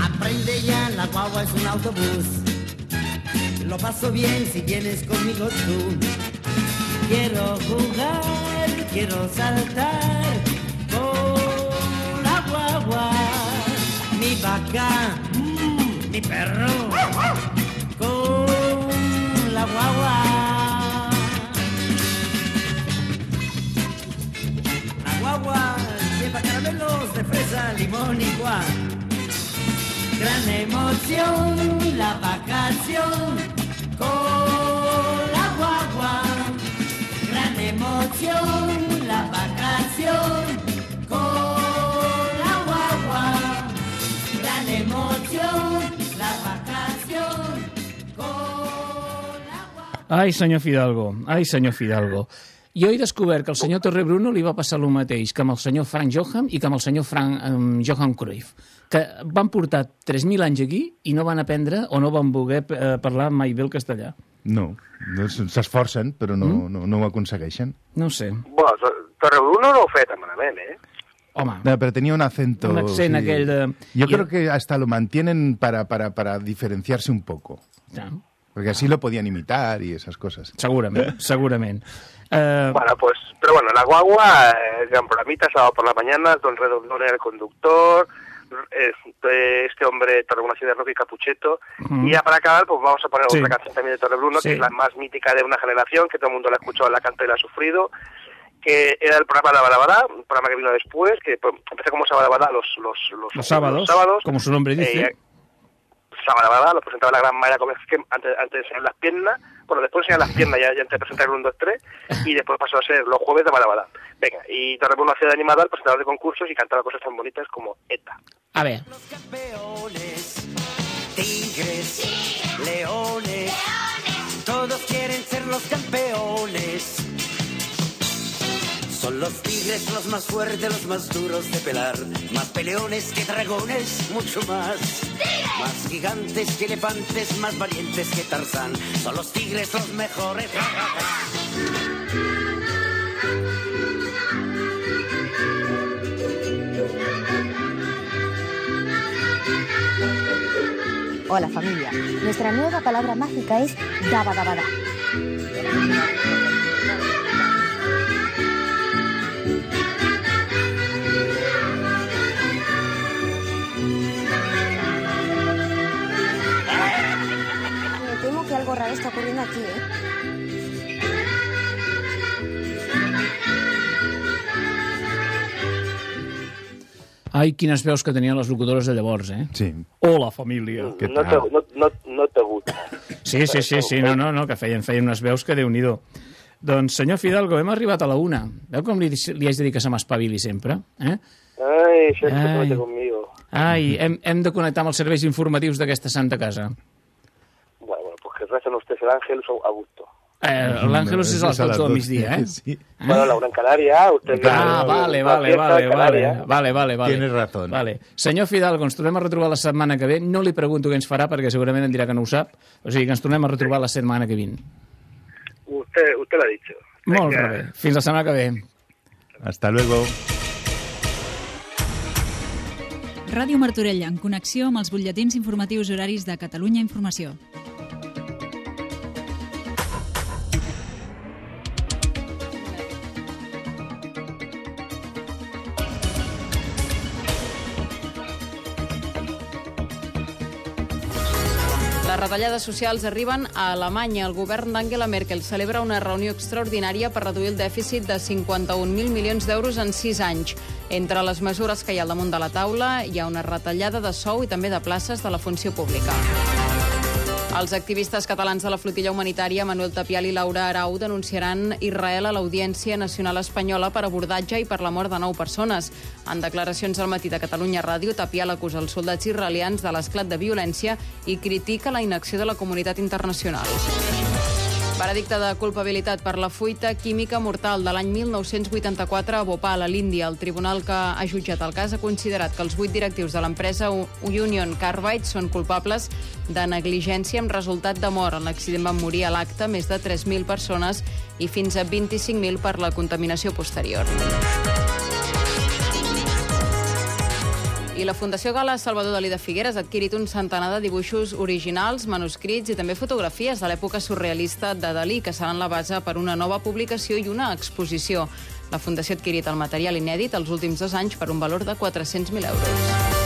Aprende ya, la guagua es un autobús. Lo paso bien si vienes conmigo tú. Quiero jugar, quiero saltar con la guagua. Mi vaca, mm, mi perro, con la guagua. La guagua lleva caramelos de fresa, limón y guá. Gran emoción, la vacación con la guagua. Gran emoción, la vacación Ai, senyor Fidalgo, ai, senyor Fidalgo. Jo he descobert que al senyor Torre Bruno li va passar el mateix que amb el senyor Frank Johan i que amb el senyor Frank um, Johan Cruyff, que van portar 3.000 anys aquí i no van aprendre o no van voler eh, parlar mai bé el castellà. No, s'esforcen, però no, mm? no, no ho aconsegueixen. No ho sé. Bueno, To- Torrebruno no ho feia tan malament, eh? Home, No, pero tenía un acento... Un accent aquell de- Yo I- creo que hasta lo mantienen para, para, para diferenciarse un poco. ja, Porque así lo podían imitar y esas cosas. segurament, segurament. Eh, Bueno, pues, pero bueno, la guagua, eh, gran programita, sábado por la mañana, Don Redoblón era el conductor, eh, este hombre Torrebruno de Rocky Capucheto, Ujú. y ya para acabar, pues vamos a poner Sí. otra canción también de Torrebruno, Sí. que es la más mítica de una generación, que todo el mundo la ha escuchado, la ha cantado y la ha sufrido, que era el programa La Balabada, un programa que vino después, que pues, empezó como Sabadabada los, los, los, los sábados, sábados como su nombre dice. eh, Sabadabada, lo presentaba la gran Mayra que antes, antes de enseñar las piernas, bueno, después de enseñar las piernas ya, ya antes de presentar el 1, 2, 3, y después pasó a ser los jueves de Balabada. Venga, y Torrebruno hacía de animador, presentador de concursos y cantaba cosas tan bonitas como ETA. A ver, Campeones, tigres, leones, todos quieren ser los campeones. Son los tigres los más fuertes, los más duros de pelar, más peleones que dragones, mucho más. Más gigantes que elefantes, más valientes que Tarzán. Son los tigres los mejores. Hola familia, nuestra nueva palabra mágica es dabadabada. Me algo raro está ocurriendo aquí, ¿eh? ai, quines veus que tenien les locutores de llavors, eh? Sí. Hola, família. Què No tal? te, no, no, no te gusta. Sí, sí, sí, sí, no, no, no, que feien, feien unes veus que déu nhi Doncs, senyor Fidalgo, hem arribat a la una. Veu com li, li haig de dir que se m'espavili sempre? Eh? Que te Ay. mete conmigo. Ai, hem, hem de connectar amb els serveis informatius d'aquesta santa casa. Recen ustedes el ángel a gusto. Eh, L'Àngelus és a les 12 del migdia, eh? Sí. Bueno, la una en Canària, usted... Ah, vale, vale, vale, vale, vale, vale, vale. Tienes razón. Vale. Senyor Fidalgo, ens tornem a retrobar la setmana que ve. No li pregunto què ens farà, perquè segurament em dirà que no ho sap. O sigui que ens tornem a retrobar la setmana que ve. Usted, usted lo ha dicho. Molt Venga. bé. Fins la setmana que ve. Hasta luego. Ràdio Martorella, en connexió amb els butlletins informatius horaris de Catalunya Informació. Retallades socials arriben a Alemanya. El govern d'Angela Merkel celebra una reunió extraordinària per reduir el dèficit de 51.000 milions d'euros en 6 anys. Entre les mesures que hi ha al damunt de la taula hi ha una retallada de sou i també de places de la funció pública. Els activistes catalans de la flotilla humanitària, Manuel Tapial i Laura Arau, denunciaran Israel a l'Audiència Nacional Espanyola per abordatge i per la mort de nou persones. En declaracions al matí de Catalunya Ràdio, Tapial acusa els soldats israelians de l'esclat de violència i critica la inacció de la comunitat internacional. Veredicte de culpabilitat per la fuita química mortal de l'any 1984 a Bhopal, a l'Índia. El tribunal que ha jutjat el cas ha considerat que els vuit directius de l'empresa Union Carbide són culpables de negligència amb resultat de mort. En l'accident van morir a l'acte més de 3.000 persones i fins a 25.000 per la contaminació posterior. I la Fundació Gala Salvador Dalí de Figueres ha adquirit un centenar de dibuixos originals, manuscrits i també fotografies de l'època surrealista de Dalí, que seran la base per una nova publicació i una exposició. La Fundació ha adquirit el material inèdit els últims dos anys per un valor de 400.000 euros.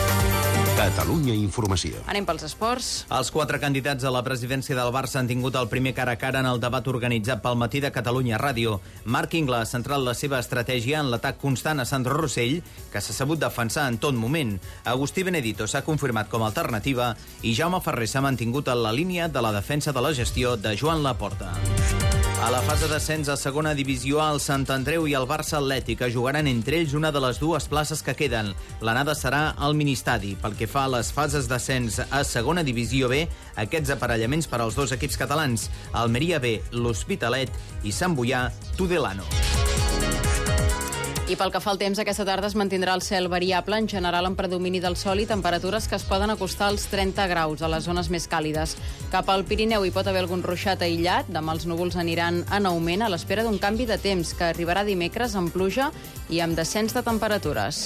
Catalunya Informació. Anem pels esports. Els quatre candidats a la presidència del Barça han tingut el primer cara a cara en el debat organitzat pel matí de Catalunya Ràdio. Marc Ingla ha centrat la seva estratègia en l'atac constant a Sandro Rossell, que s'ha sabut defensar en tot moment. Agustí Benedito s'ha confirmat com a alternativa i Jaume Ferrer s'ha mantingut en la línia de la defensa de la gestió de Joan Laporta. A la fase d'ascens a segona divisió el Sant Andreu i el Barça Atlètic jugaran entre ells una de les dues places que queden. L'anada serà al Ministadi. Pel que fa a les fases d'ascens a segona divisió B, aquests aparellaments per als dos equips catalans, Almeria B, l'Hospitalet i Sant Boià, Tudelano. I pel que fa al temps, aquesta tarda es mantindrà el cel variable, en general amb predomini del sol i temperatures que es poden acostar als 30 graus a les zones més càlides. Cap al Pirineu hi pot haver algun ruixat aïllat, demà els núvols aniran en augment a l'espera d'un canvi de temps que arribarà dimecres amb pluja i amb descens de temperatures.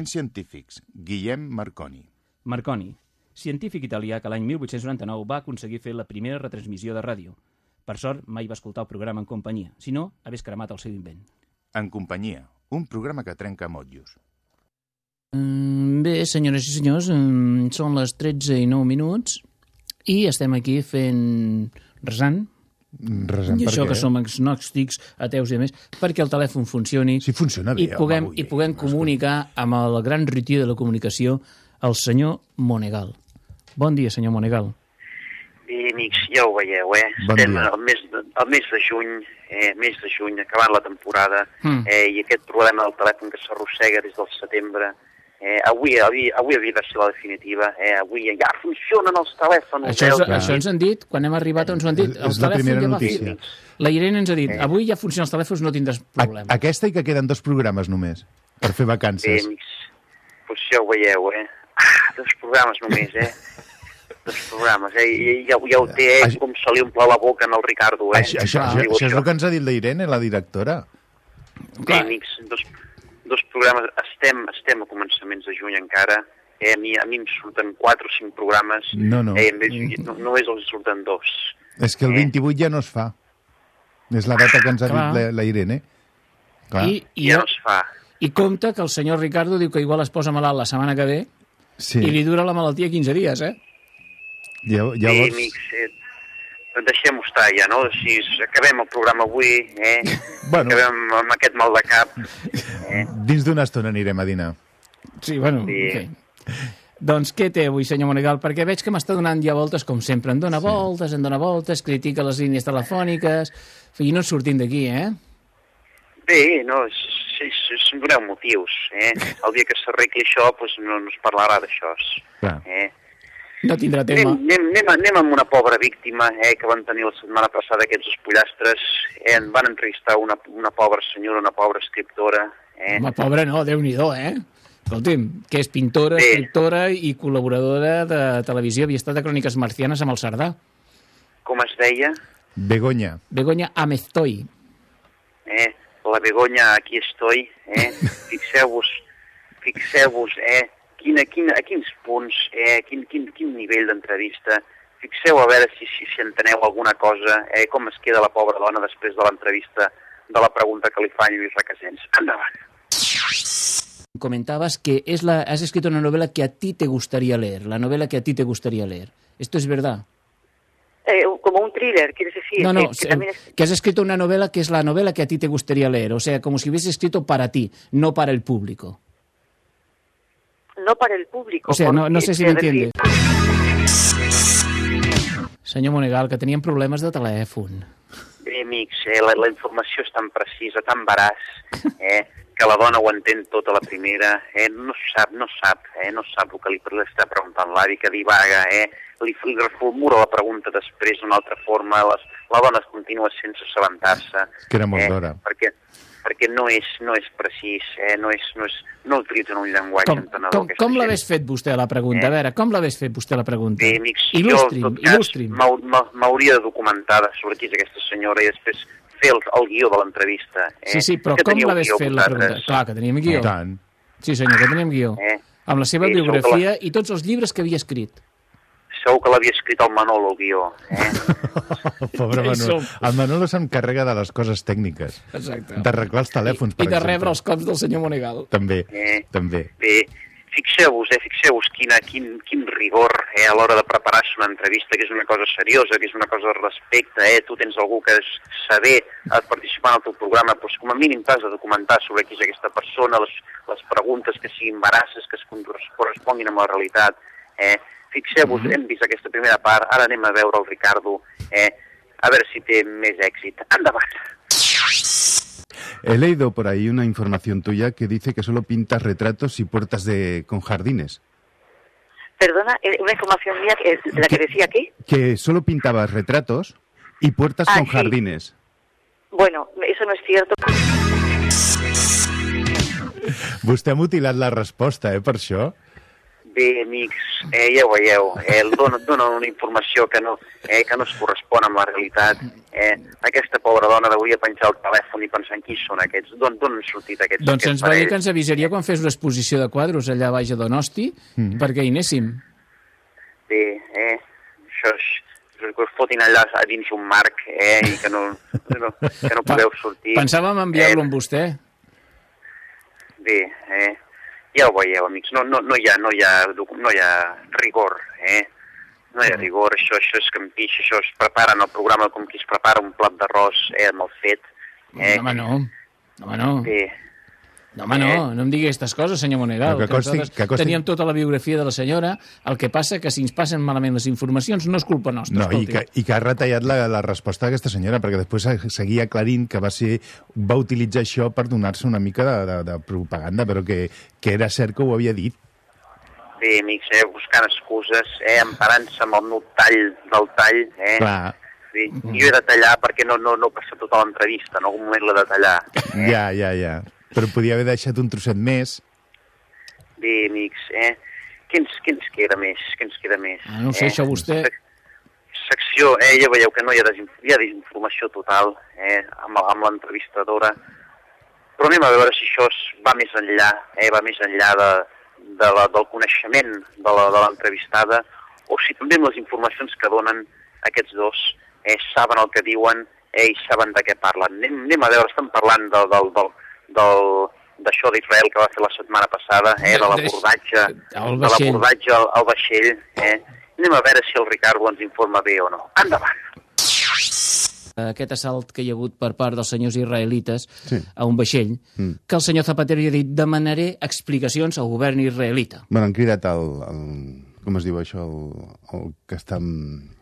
Moments científics. Guillem Marconi. Marconi, científic italià que l'any 1899 va aconseguir fer la primera retransmissió de ràdio. Per sort, mai va escoltar el programa en companyia. Si no, hagués cremat el seu invent. En companyia. Un programa que trenca motllos. Mm, Bé, senyores i senyors, mm, són les 13 i 9 minuts i estem aquí fent... resant, Resant i això què? que som agnòstics, ateus i més, perquè el telèfon funcioni sí, funciona bé, i puguem, home, i puguem comunicar amb el gran ritier de la comunicació, el senyor Monegal. Bon dia, senyor Monegal. Bé, amics, ja ho veieu, eh? Bon Estem dia. al mes, de, al mes de juny, eh, mes de juny, acabant la temporada, Mm. eh, i aquest problema del telèfon que s'arrossega des del setembre, eh, avui, avui, avui havia de ser la definitiva, eh, avui ja funcionen els telèfons. Això, eh, és, els- això ens han dit, quan hem arribat ens ho han dit. És la primera notícia. La Irene ens ha dit, avui ja funcionen els telèfons, no tindràs problema. Aquesta i que queden dos programes només per fer Bé, vacances. amics, doncs ja ho veieu, eh? Ah, dos programes només, eh? dos programes, eh? I ja, ja ho té, eh? Com se li omple la boca en el Ricardo, eh? Això, això, això, Diu això és el que ens ha dit la Irene, la directora. Bé, amics, dos, dos programes, estem, estem a començaments de juny encara, eh, a, mi, a mi em surten 4 o 5 programes, No, no. eh, vez, no, només els surten dos. És que el 28 ja no es fa. És la data que ens ha Clar. dit la, la Irene. Clar. I, i, Ja no es fa. I compte que el senyor Ricardo diu que igual es posa malalt la setmana que ve Sí. i li dura la malaltia 15 dies, eh? Bé, Llavors, amics, eh, deixem-ho estar ja, no? Si acabem el programa avui, eh? Bueno. Acabem amb aquest mal de cap. dins d'una estona anirem a dinar. Sí, bueno, Sí. sí. Doncs què té avui, senyor Monegal? Perquè veig que m'està donant ja voltes, com sempre. Em dona sí. voltes, em dona voltes, critica les línies telefòniques... I no sortim d'aquí, eh? Bé, no, si, si, si em doneu motius, eh? El dia que s'arregli això, doncs no, no es parlarà d'això. Clar. Eh? No tindrà tema. Anem, anem, anem, anem amb una pobra víctima eh, que van tenir la setmana passada aquests dos pollastres. Eh, en van entrevistar una, una pobra senyora, una pobra escriptora. Eh? Home, pobra no, déu nhi eh? Escolti'm, que és pintora, Bé. escriptora i col·laboradora de televisió, havia estat de Cròniques Marcianes amb el Cerdà. Com es deia? Begoña. Begoña Ameztoy. Eh? La Begoña, aquí estoy. Eh? Fixeu-vos, fixeu-vos, eh? Quina, quina, a quins punts, eh? Quin, quin, quin nivell d'entrevista. Fixeu a veure si, si, si enteneu alguna cosa, eh? Com es queda la pobra dona després de l'entrevista de la pregunta que li fa en Lluís Requesens. Endavant. Comentabas que es la, has escrito una novela que a ti te gustaría leer, la novela que a ti te gustaría leer. ¿Esto es verdad? Eh, como un thriller, ¿quieres decir? No, no, que, que se- también es- que has escrito una novela que es la novela que a ti te gustaría leer, o sea, como si hubiese escrito para ti, no para el público. No para el público. O sea, no, no sé si me refiere- entiendes. Senyor Monegal, que teníem problemes de telèfon. Bé, amics, eh, la, la informació és tan precisa, tan veraç, eh, que la dona ho entén tota la primera, eh, no sap, no sap, eh, no sap el que li, està preguntant l'avi, que divaga, eh, li, li reformula la pregunta després d'una altra forma, les, la dona es continua sense assabentar-se. Que era molt eh, d'hora. Perquè, perquè no és, no és precís, eh, no, és, no, és, no utilitzen un llenguatge Com, entenedor. com, com l'hagués fet vostè la pregunta? A veure, com l'hagués fet vostè la pregunta? Bé, amics, Il·lustri'm, jo, il·lustri'm. m'hau- m'ha- m'hauria de documentar sobre qui és aquesta senyora i després fer el, el guió de l'entrevista. Eh? Sí, sí, però Que com l'hagués fet la pregunta? vosaltres. Clar, que teníem guió. I tant. Sí, senyor, que teníem guió. Eh? Amb la seva Sí, biografia i tots els llibres que havia escrit. Segur que l'havia escrit el Manolo, el guió. Eh? Pobre Manolo. El Manolo s'encarrega de les coses tècniques. Exacte. D'arreglar els telèfons, per I de exemple. rebre els cops del senyor Monegal. També, Eh. també. Bé, fixeu-vos, eh, fixeu-vos quina, quin, quin rigor eh, a l'hora de preparar-se una entrevista, que és una cosa seriosa, que és una cosa de respecte, eh? tu tens algú que és saber eh, participar en el teu programa, doncs com a mínim t'has de documentar sobre qui és aquesta persona, les, les preguntes que siguin veraces, que es corresponguin amb la realitat. Eh? Fixeu-vos, hem vist aquesta primera part, ara anem a veure el Ricardo, eh? a veure si té més èxit. Endavant! He leído por ahí una información tuya que dice que solo pintas retratos y puertas de con jardines. Perdona, eh, una información mía, que, la que decía aquí. Que solo pintabas retratos y puertas Ah, con sí. jardines. Bueno, eso no es cierto. Vostè ha mutilat la resposta, eh, per això? Bé, amics, eh, ja ho veieu, eh, donen, donen una informació que no, eh, que no es correspon amb la realitat. Eh, aquesta pobra dona devia penjar el telèfon i pensant qui són aquests, d'on d'on han sortit aquests, Doncs aquests ens va dir que ens avisaria quan fes una exposició de quadros allà baix a Donosti, Mm. perquè hi anéssim. Bé, eh, això és, que us fotin allà a dins un marc eh, i que no, no, que no podeu sortir. Pensàvem enviar-lo amb vostè. Bé, eh, ja ho veieu, amics, no, no, no, hi, ha, no, hi, ha, no hi ha rigor, eh? No hi ha rigor, això, això és campix, això es preparen el programa com qui es prepara un plat d'arròs eh, amb el fet. Eh? Home, no. Home, no. Bé, No, home, no, no em digui aquestes coses, senyor Monegal. Però que consti- nosaltres que consti- Teníem tota la biografia de la senyora, el que passa que si ens passen malament les informacions no és culpa nostra. No, i que, i que ha retallat la, la resposta d'aquesta senyora, perquè després se- seguia aclarint que va ser va utilitzar això per donar-se una mica de, de, de propaganda, però que, que era cert que ho havia dit. bé, amics, eh, buscant excuses, eh, emparant-se amb el meu tall del tall, eh? Clar. Sí, jo he de tallar perquè no, no, no passa tota l'entrevista, en algun moment l'he de tallar. Ja, ja, ja. Però podia haver deixat un trosset més. Bé, amics, eh? Què ens, què ens queda més? Què ens queda més? Ah, no ho sé, eh? això vostè... secció, eh, ja veieu que no hi ha, desinf hi ha desinformació total eh, amb, amb l'entrevistadora, però anem a veure si això es va més enllà, eh, va més enllà de, de la, del coneixement de la- de l'entrevistada, o si també amb les informacions que donen aquests dos eh, saben el que diuen eh, i saben de què parlen. Anem, anem a veure, estan parlant del, del, del, d'això d'Israel que va fer la setmana passada, eh, de l'abordatge de l'abordatge al, al vaixell. Eh? Anem a veure si el Ricardo ens informa bé o no. Endavant. Aquest assalt que hi ha hagut per part dels senyors israelites Sí. a un vaixell, Mm. que el senyor Zapatero ha dit demanaré explicacions al govern israelita. Bueno, han cridat el, el... Com es diu això? El, el que està... amb-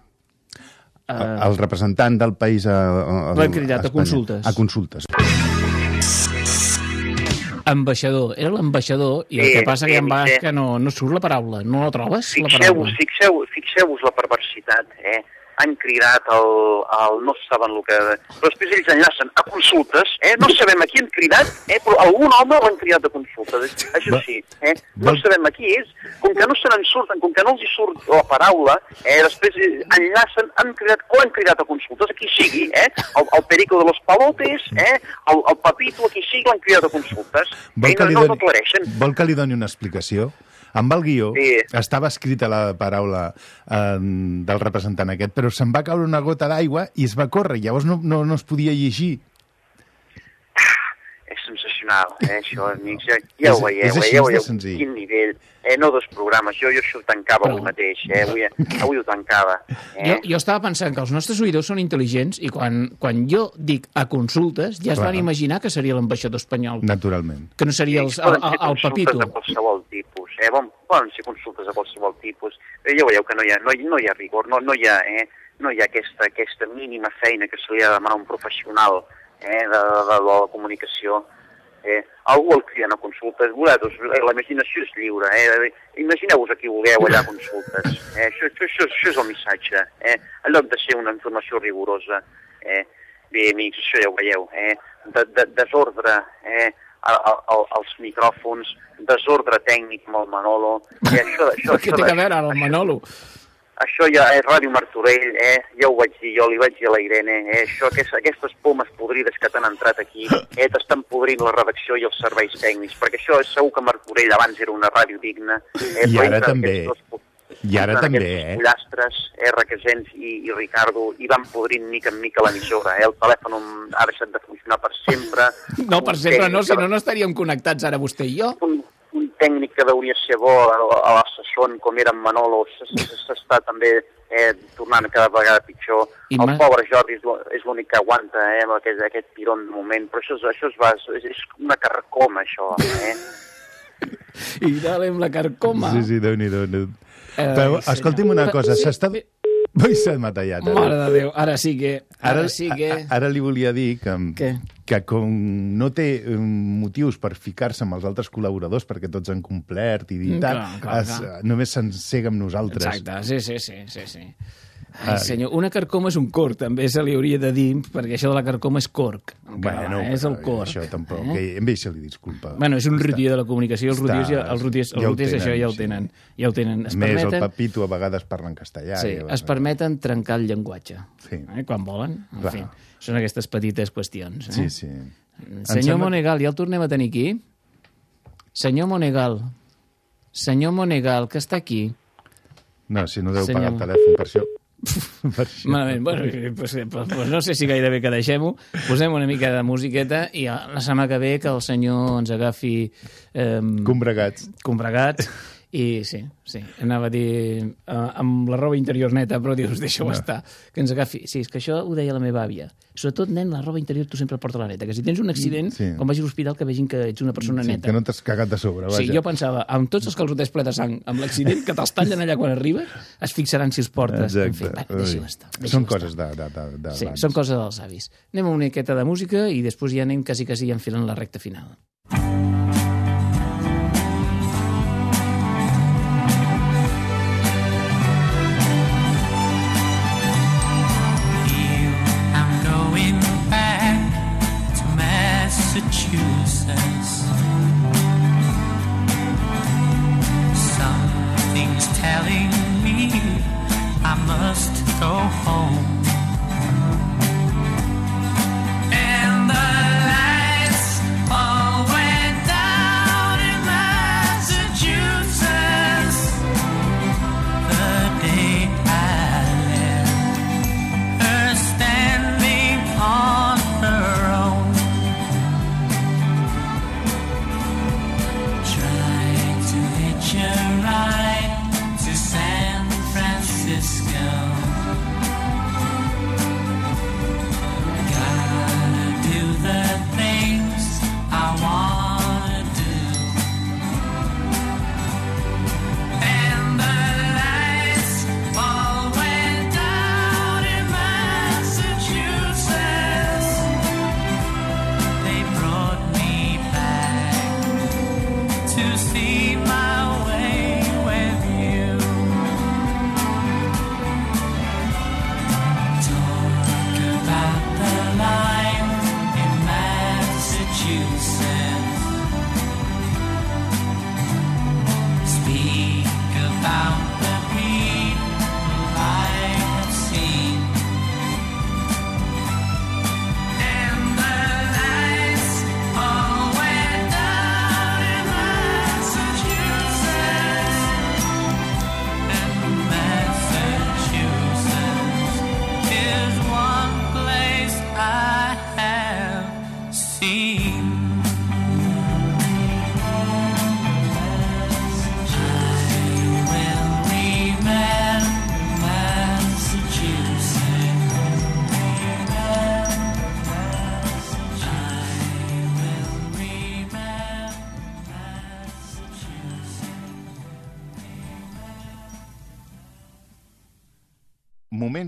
Eh, el representant del país a, a, a, L'han cridat a Espanya. consultes. A consultes. Ambaixador. Era l'ambaixador i el Sí, que passa que sí, en va sí. que no, no surt la paraula. No la trobes, la Fixeu-vos paraula? fixeu, fixeu la perversitat, eh? Han cridat el, el no saben el que... Però després ells enllacen a consultes, eh? No sabem a qui han cridat, eh? Però algun home l'han cridat a consultes, això sí, eh? No sabem a qui és. Com que no se n'en surten, com que no els hi surt la paraula, eh? Després enllacen, han cridat, o han cridat a consultes, a qui sigui, eh? El, el Perico de los Palotes, eh? El, el Papito, a qui sigui, l'han cridat a consultes. Vol Eh? que, No, no, no doni, vol que li doni una explicació? Amb el guió Sí. estava escrita la paraula eh, del representant aquest, però se'n va caure una gota d'aigua i es va córrer, llavors no, no, no es podia llegir. Sensacional, eh, això, amics. Ja, ja ho veieu, és eh, així ja ho veieu, senzill. quin nivell. Eh, no dos programes, jo, jo això ho tancava avui mateix, eh, avui, avui ho tancava. Jo, Eh? jo estava pensant que els nostres oïdors són intel·ligents i quan, quan jo dic a consultes ja es Clar. van imaginar que seria l'ambaixador espanyol, Naturalment. que no seria el, el, poden el, ser el consultes papito. de qualsevol tipus, eh? Bon, poden ser consultes de qualsevol tipus. Eh, ja veieu que no hi ha, no, hi- no hi ha rigor, no, no hi ha, eh? no hi ha aquesta, aquesta mínima feina que se li ha de demanar a un professional eh? de, de, de la comunicació. Eh? Algú el criden a consultes, vosaltres, la imaginació és lliure, eh? imagineu-vos a qui vulgueu allà a consultes. Eh? Això, això, això, això és el missatge, eh? en lloc de ser una informació rigorosa. Eh? Bé, amics, això ja ho veieu, eh? de, de, desordre, eh? a, els micròfons, desordre tècnic amb el Manolo, eh? això, això, Què això, té a això, veure ara el Manolo? això ja és Ràdio Martorell, eh? ja ho vaig dir jo, li vaig dir a la Irene, eh? això, aquestes, aquestes pomes podrides que t'han entrat aquí, eh? t'estan podrint la redacció i els serveis tècnics, perquè això és segur que Martorell abans era una ràdio digna. Eh? I ara entre també. dos I ara també, aquests eh? pollastres, eh? Requesens i, i Ricardo, i van podrint mica en mica l'emissora. Eh? El telèfon ha deixat de funcionar per sempre. No, per sempre no, si no, no estaríem connectats ara vostè i jo. un tècnic que hauria ser bo a, a l'assessor, com era en Manolo, s'està també eh, tornant cada vegada pitjor. I el pobre Jordi és l'ú- és l'únic que aguanta eh, amb aquest, aquest tirón de moment, però això, és, això es va, és, és una carcoma, això. Eh? I dale amb la carcoma. Sí, sí, déu-n'hi-do. déu Ai, Però, senyor. escolti'm una cosa, Sí, s'està... Ui, s'ha matallat. ara. Mare de Déu, ara sí que... Ara, Ara, sí que... a- ara li volia dir que, Què? que com no té eh, motius per ficar-se amb els altres col·laboradors perquè tots han complert i Mm, tal, clar, clar, es, clar. només s'encega amb nosaltres. Exacte, sí, sí, sí, sí, sí. Ai, senyor, una carcoma és un corc, també se li hauria de dir, perquè això de la carcoma és corc. en Bueno, català, és el corc. Això tampoc, Eh? eh? amb ell se li disculpa. Bueno, és un rutier de la comunicació, els rutiers, ja, els rutiers, els ja ho rutiers això tenen, ja ho sí. tenen. Ja ho tenen. Es A Més, permeten, el Papito a vegades parla en castellà. sí, i- es permeten trencar el llenguatge, Sí. eh, quan volen. En Clar. fi, són aquestes petites qüestions. Eh? Sí, sí. Senyor sembla- Monegal, ja el tornem a tenir aquí? Senyor Monegal, senyor Monegal, que està aquí. No, si no deu Senyor- pagar el telèfon, per això... Malament, bueno, pues, pues, pues no sé si gairebé que deixem-ho. Posem una mica de musiqueta i a- la setmana que ve que el senyor ens agafi... Eh, Combregats. Combregats. I sí, sí, anava a dir eh, amb la roba interior neta, però dius, deixa-ho No. estar, que ens agafi. Sí, és que això ho deia la meva àvia. Sobretot, nen, la roba interior tu sempre porta la neta, que si tens un accident, Sí. quan vagis a l'hospital que vegin que ets una persona Sí, neta. que no t'has cagat de sobre, vaja. Sí, jo pensava, amb tots els calçotets ple de sang, amb l'accident que te'ls tallen allà quan arribes, es fixaran si els portes. En fi, va, deixa-ho estar. Són deixa-ho coses de, de, de, de Sí, són coses dels avis. Anem a una miqueta de música i després ja anem quasi, quasi enfilant la recta final. Something's telling me I must go home. To see my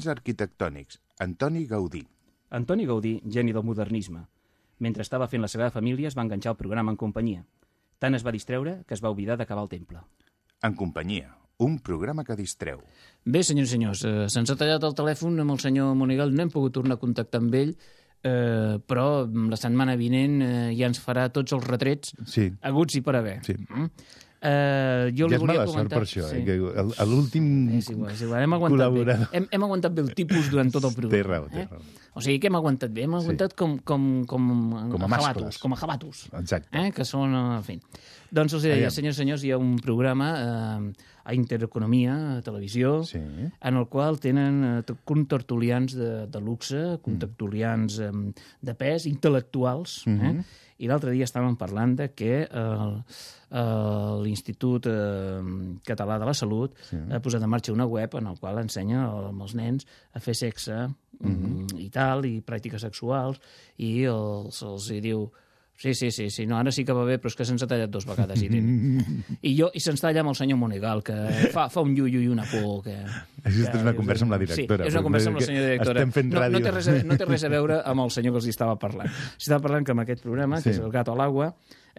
Moments arquitectònics. Antoni Gaudí. Antoni Gaudí, geni del modernisme. Mentre estava fent la Sagrada Família es va enganxar el programa en companyia. Tant es va distreure que es va oblidar d'acabar el temple. En companyia. Un programa que distreu. Bé, senyors i senyors, eh, se'ns ha tallat el telèfon amb el senyor Monegal, no hem pogut tornar a contactar amb ell, eh, però la setmana vinent eh, ja ens farà tots els retrets Sí. aguts i per haver. Sí. Mm? Eh, jo ja és mala sort comentar... per això, eh? que el- a l'últim És igual, és igual. Hem aguantat bé. col·laborador... Hem, hem aguantat bé el tipus durant tot el programa. Té raó, té eh? raó. O sigui que hem aguantat bé, hem aguantat com, com, com, Com a jabatos, com a jabatos. Exacte. Eh? Que són, eh, en fi. Doncs els deia, senyors senyors, hi ha un programa eh, a Intereconomia, a televisió, sí. en el qual tenen eh, contertulians de, de luxe, Mm. contertulians eh, de pes, intel·lectuals, eh? Mhm. I l'altre dia estàvem parlant de que eh, eh, l'Institut eh, Català de la Salut Sí. ha posat en marxa una web en el qual ensenya amb els nens a fer sexe mm, i tal, i pràctiques sexuals, i els, els hi diu Sí, sí, sí, sí, no, ara sí que va bé, però és que se'ns ha tallat dos vegades. I, I, jo, i se'ns talla amb el senyor Monegal, que fa, fa un lluio i una por. Que, Aquesta que, és una conversa amb la directora, Sí, és una conversa amb la que senyora directora. estem fent no, no, ràdio. té res a, no té res a veure amb el senyor que els estava parlant. S'estava parlant que amb aquest programa, que Sí. és el Gato a l'Agua,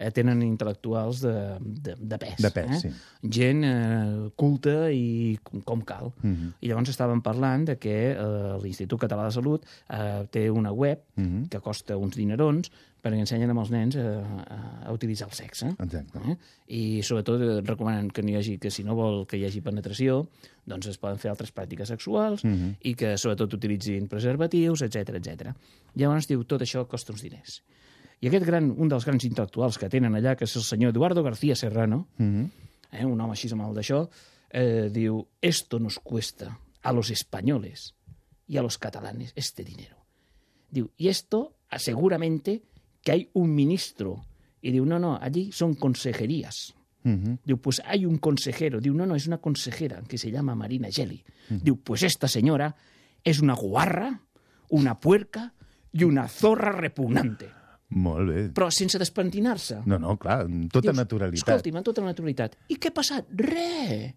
eh, tenen intel·lectuals de, de, de pes. De pes, eh? sí. Gent eh, culta i com, com cal. Mhm. I llavors estàvem parlant de que eh, l'Institut Català de Salut eh, té una web Mhm. que costa uns dinerons perquè ensenyen amb els nens a, a, a utilitzar el sexe. Exacte. Eh? I sobretot eh, recomanen que, no hi hagi, que si no vol que hi hagi penetració, doncs es poden fer altres pràctiques sexuals Mhm. i que sobretot utilitzin preservatius, etc etc. Llavors diu, tot això costa uns diners. I aquest gran, un dels grans intel·lectuals que tenen allà, que és el senyor Eduardo García Serrano, Mhm. eh, un home així amb el d'això, eh, diu, esto nos cuesta a los españoles y a los catalanes este dinero. Diu, y esto seguramente que hay un ministro. Y diu, no, no, allí son consejerías. Mhm. Diu, pues hay un consejero. Diu, no, no, es una consejera que se llama Marina Gelli. Diu, pues esta señora es una guarra, una puerca y una zorra repugnante. Molt bé. Però sense despentinar-se. No, no, clar, amb tota Dius, naturalitat. Escolti'm, amb tota naturalitat. I què ha passat? Re.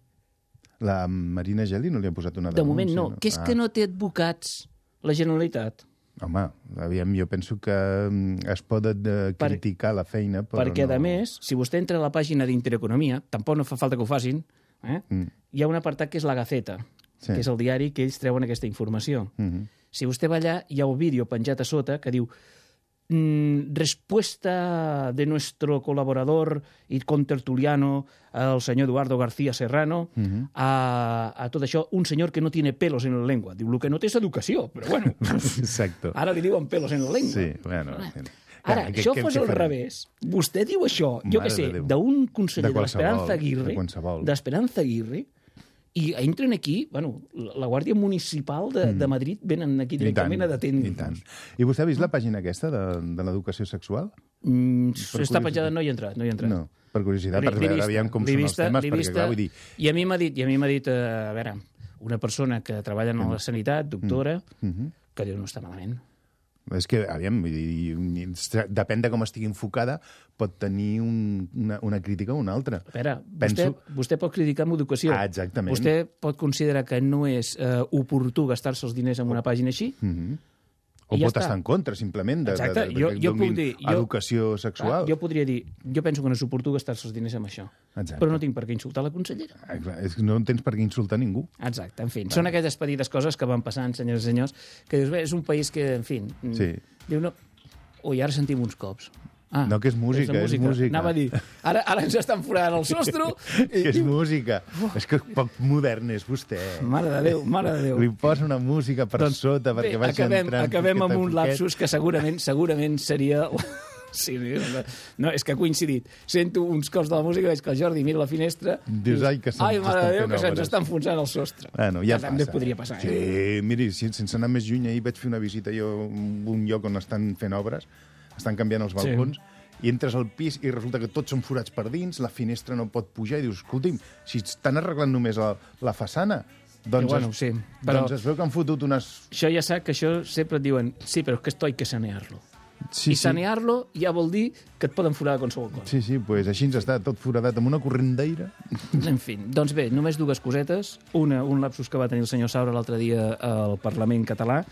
La Marina Geli no li ha posat una De moment no. denúncia, Que és que no té advocats la Generalitat. Home, aviam, jo penso que mm, es pot eh, criticar la feina, però Perquè, no... a més, si vostè entra a la pàgina d'Intereconomia, tampoc no fa falta que ho facin, eh? Mm. hi ha un apartat que és la Gaceta, Sí. que és el diari que ells treuen aquesta informació. Mhm. Si vostè va allà, hi ha un vídeo penjat a sota que diu mm, respuesta de nuestro colaborador y contertuliano, el senyor Eduardo García Serrano, Mhm. a, a tot això, un senyor que no tiene pelos en la lengua. Diu, el que no té és educació, però bueno, Exacto. ara li diuen pelos en la lengua. Sí, bueno... Ara, Clar, què- això què- fos al farem? revés. Vostè diu això, jo Mare què sé, d'un conseller De de l'Esperanza Aguirre, d'Esperanza Aguirre, i entren aquí, bueno, la Guàrdia Municipal de, Mm. de Madrid venen aquí directament a detendre-nos. I vostè ha vist la pàgina aquesta de, de l'educació sexual? Mm, Per està penjada, no hi he entrat, no hi he entrat. No, per curiositat, per veure vista, aviam com són vista, els temes, perquè vista, clar, vull dir... I a mi m'ha dit, i a mi m'ha dit, eh, a veure, una persona que treballa en la sanitat, doctora, Mhm. que diu, no està malament. És que, aviam, vull dir, depèn de com estigui enfocada, pot tenir un, una, una crítica o una altra. A veure, Penso... vostè, vostè pot criticar amb educació. Ah, exactament. Vostè pot considerar que no és eh, oportú gastar-se els diners en una pàgina així? Mhm. O ja pot està. estar en contra, simplement, de, Exacte, de, de, jo, que jo donin puc dir... Jo, educació sexual. Clar, jo podria dir, jo penso que no és oportú gastar-se els diners amb això. Exacte. Però no tinc per què insultar la consellera. Ah, clar, és que no tens per què insultar ningú. Exacte, en fi. Són aquelles petites coses que van passant, senyors i senyors, que dius, bé, és un país que, en fi... Sí. Diu, no... Ui, ara sentim uns cops. Ah, No, que és música, de és música. Anava a dir, ara, ara ens estan forant el sostre que és música. És que poc modern és vostè. Mare de Déu, mare de Déu. Li posa una música per sota perquè Bé, vagi acabem, entrant... acabem amb un lapsus que segurament segurament seria... Sí, no, no, és que ha coincidit. Sento uns cops de la música, veig que el Jordi mira la finestra... Dius, ai, que se'ns estan de Déu, que se'ns està enfonsant el sostre. Bueno, ja que també passa. podria passar. Sí, Eh? miri, si- sense anar més lluny, ahir vaig fer una visita jo a un lloc on estan fent obres, estan canviant els Sí. balcons, i entres al pis i resulta que tots són forats per dins, la finestra no pot pujar, i dius, escolti'm, si estan arreglant només la, la façana, doncs, bueno, es, sí, però- doncs es veu que han fotut unes... Això ja sap que això sempre et diuen sí, però és que esto hay que sanearlo. Sí, I sanear-lo ja vol dir que et poden forar qualsevol cosa. Sí, sí, pues així ens està tot foradat amb una corrent d'aire. En fi, doncs bé, només dues cosetes. Una, un lapsus que va tenir el senyor Saura l'altre dia al Parlament català,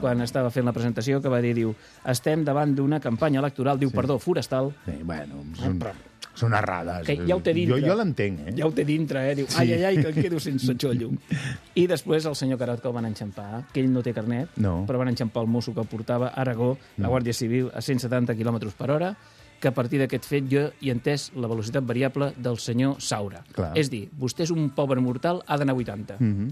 quan estava fent la presentació, que va dir, diu, estem davant d'una campanya electoral, diu, perdó, forestal. Sí, bueno, són, però- són errades. Que ja ho té dintre. Jo, jo l'entenc, eh? Ja ho té dintre, eh? Diu, Sí. ai, ai, ai, que em quedo sense xollo. I després el senyor Carot que el van enxampar, que ell no té carnet, No. però van enxampar el mosso que portava a Aragó, la No. Guàrdia Civil, a 170 km per hora, que a partir d'aquest fet jo hi he entès la velocitat variable del senyor Saura. Clar. És dir, vostè és un pobre mortal, ha d'anar a 80. Mhm.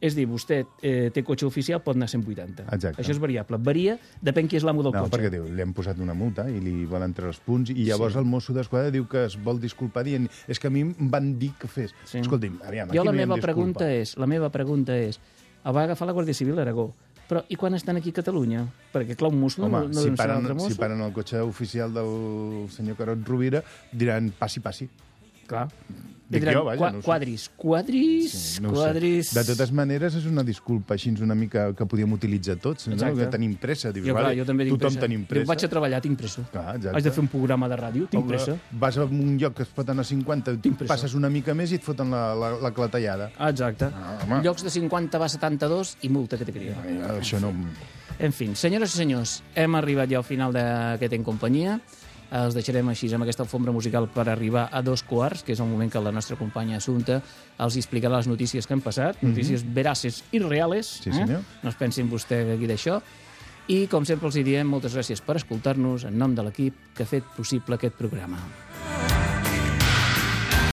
És dir, vostè eh, té cotxe oficial, pot anar a 180. Exacte. Això és variable. Varia, depèn qui és l'amo del No, cotxe. perquè diu, li han posat una multa i li volen treure els punts i llavors Sí. el mosso d'esquadra diu que es vol disculpar dient és que a mi em van dir que fes. Sí. Escolti'm, aviam, jo aquí la no meva pregunta és, la meva pregunta és, el va agafar la Guàrdia Civil a Aragó, però i quan estan aquí a Catalunya? Perquè, clar, un mosso Home, no, no si, paren, mosso. si paren el cotxe oficial del senyor Carot Rovira, diran passi, passi. Clar. Dic jo, vaja, qua- no. Quadris, quadris, Sí, no quadris... De totes maneres, és una disculpa així una mica que podíem utilitzar tots, no? Exacte. que tenim pressa. Dius, jo, clar, vale, jo també tinc tothom pressa. tenim pressa. Diu, vaig a treballar, tinc pressa. Clar, exacte. Haig de fer un programa de ràdio, tinc Com pressa. Vas a un lloc que es pot anar a 50, pressa. passes una mica més i et foten la, la, la clatellada. Exacte. Ah, home. Llocs de 50 va a 72 i multa que te cria. Això no... En fi, senyores i senyors, hem arribat ja al final d'aquest En Companyia. Els deixarem així amb aquesta alfombra musical per arribar a dos quarts, que és el moment que la nostra companya Assumpta els explicarà les notícies que han passat, Mhm. notícies veraces i reales. Sí, senyor. Eh? No es pensin vostè aquí d'això. I, com sempre, els diem moltes gràcies per escoltar-nos en nom de l'equip que ha fet possible aquest programa.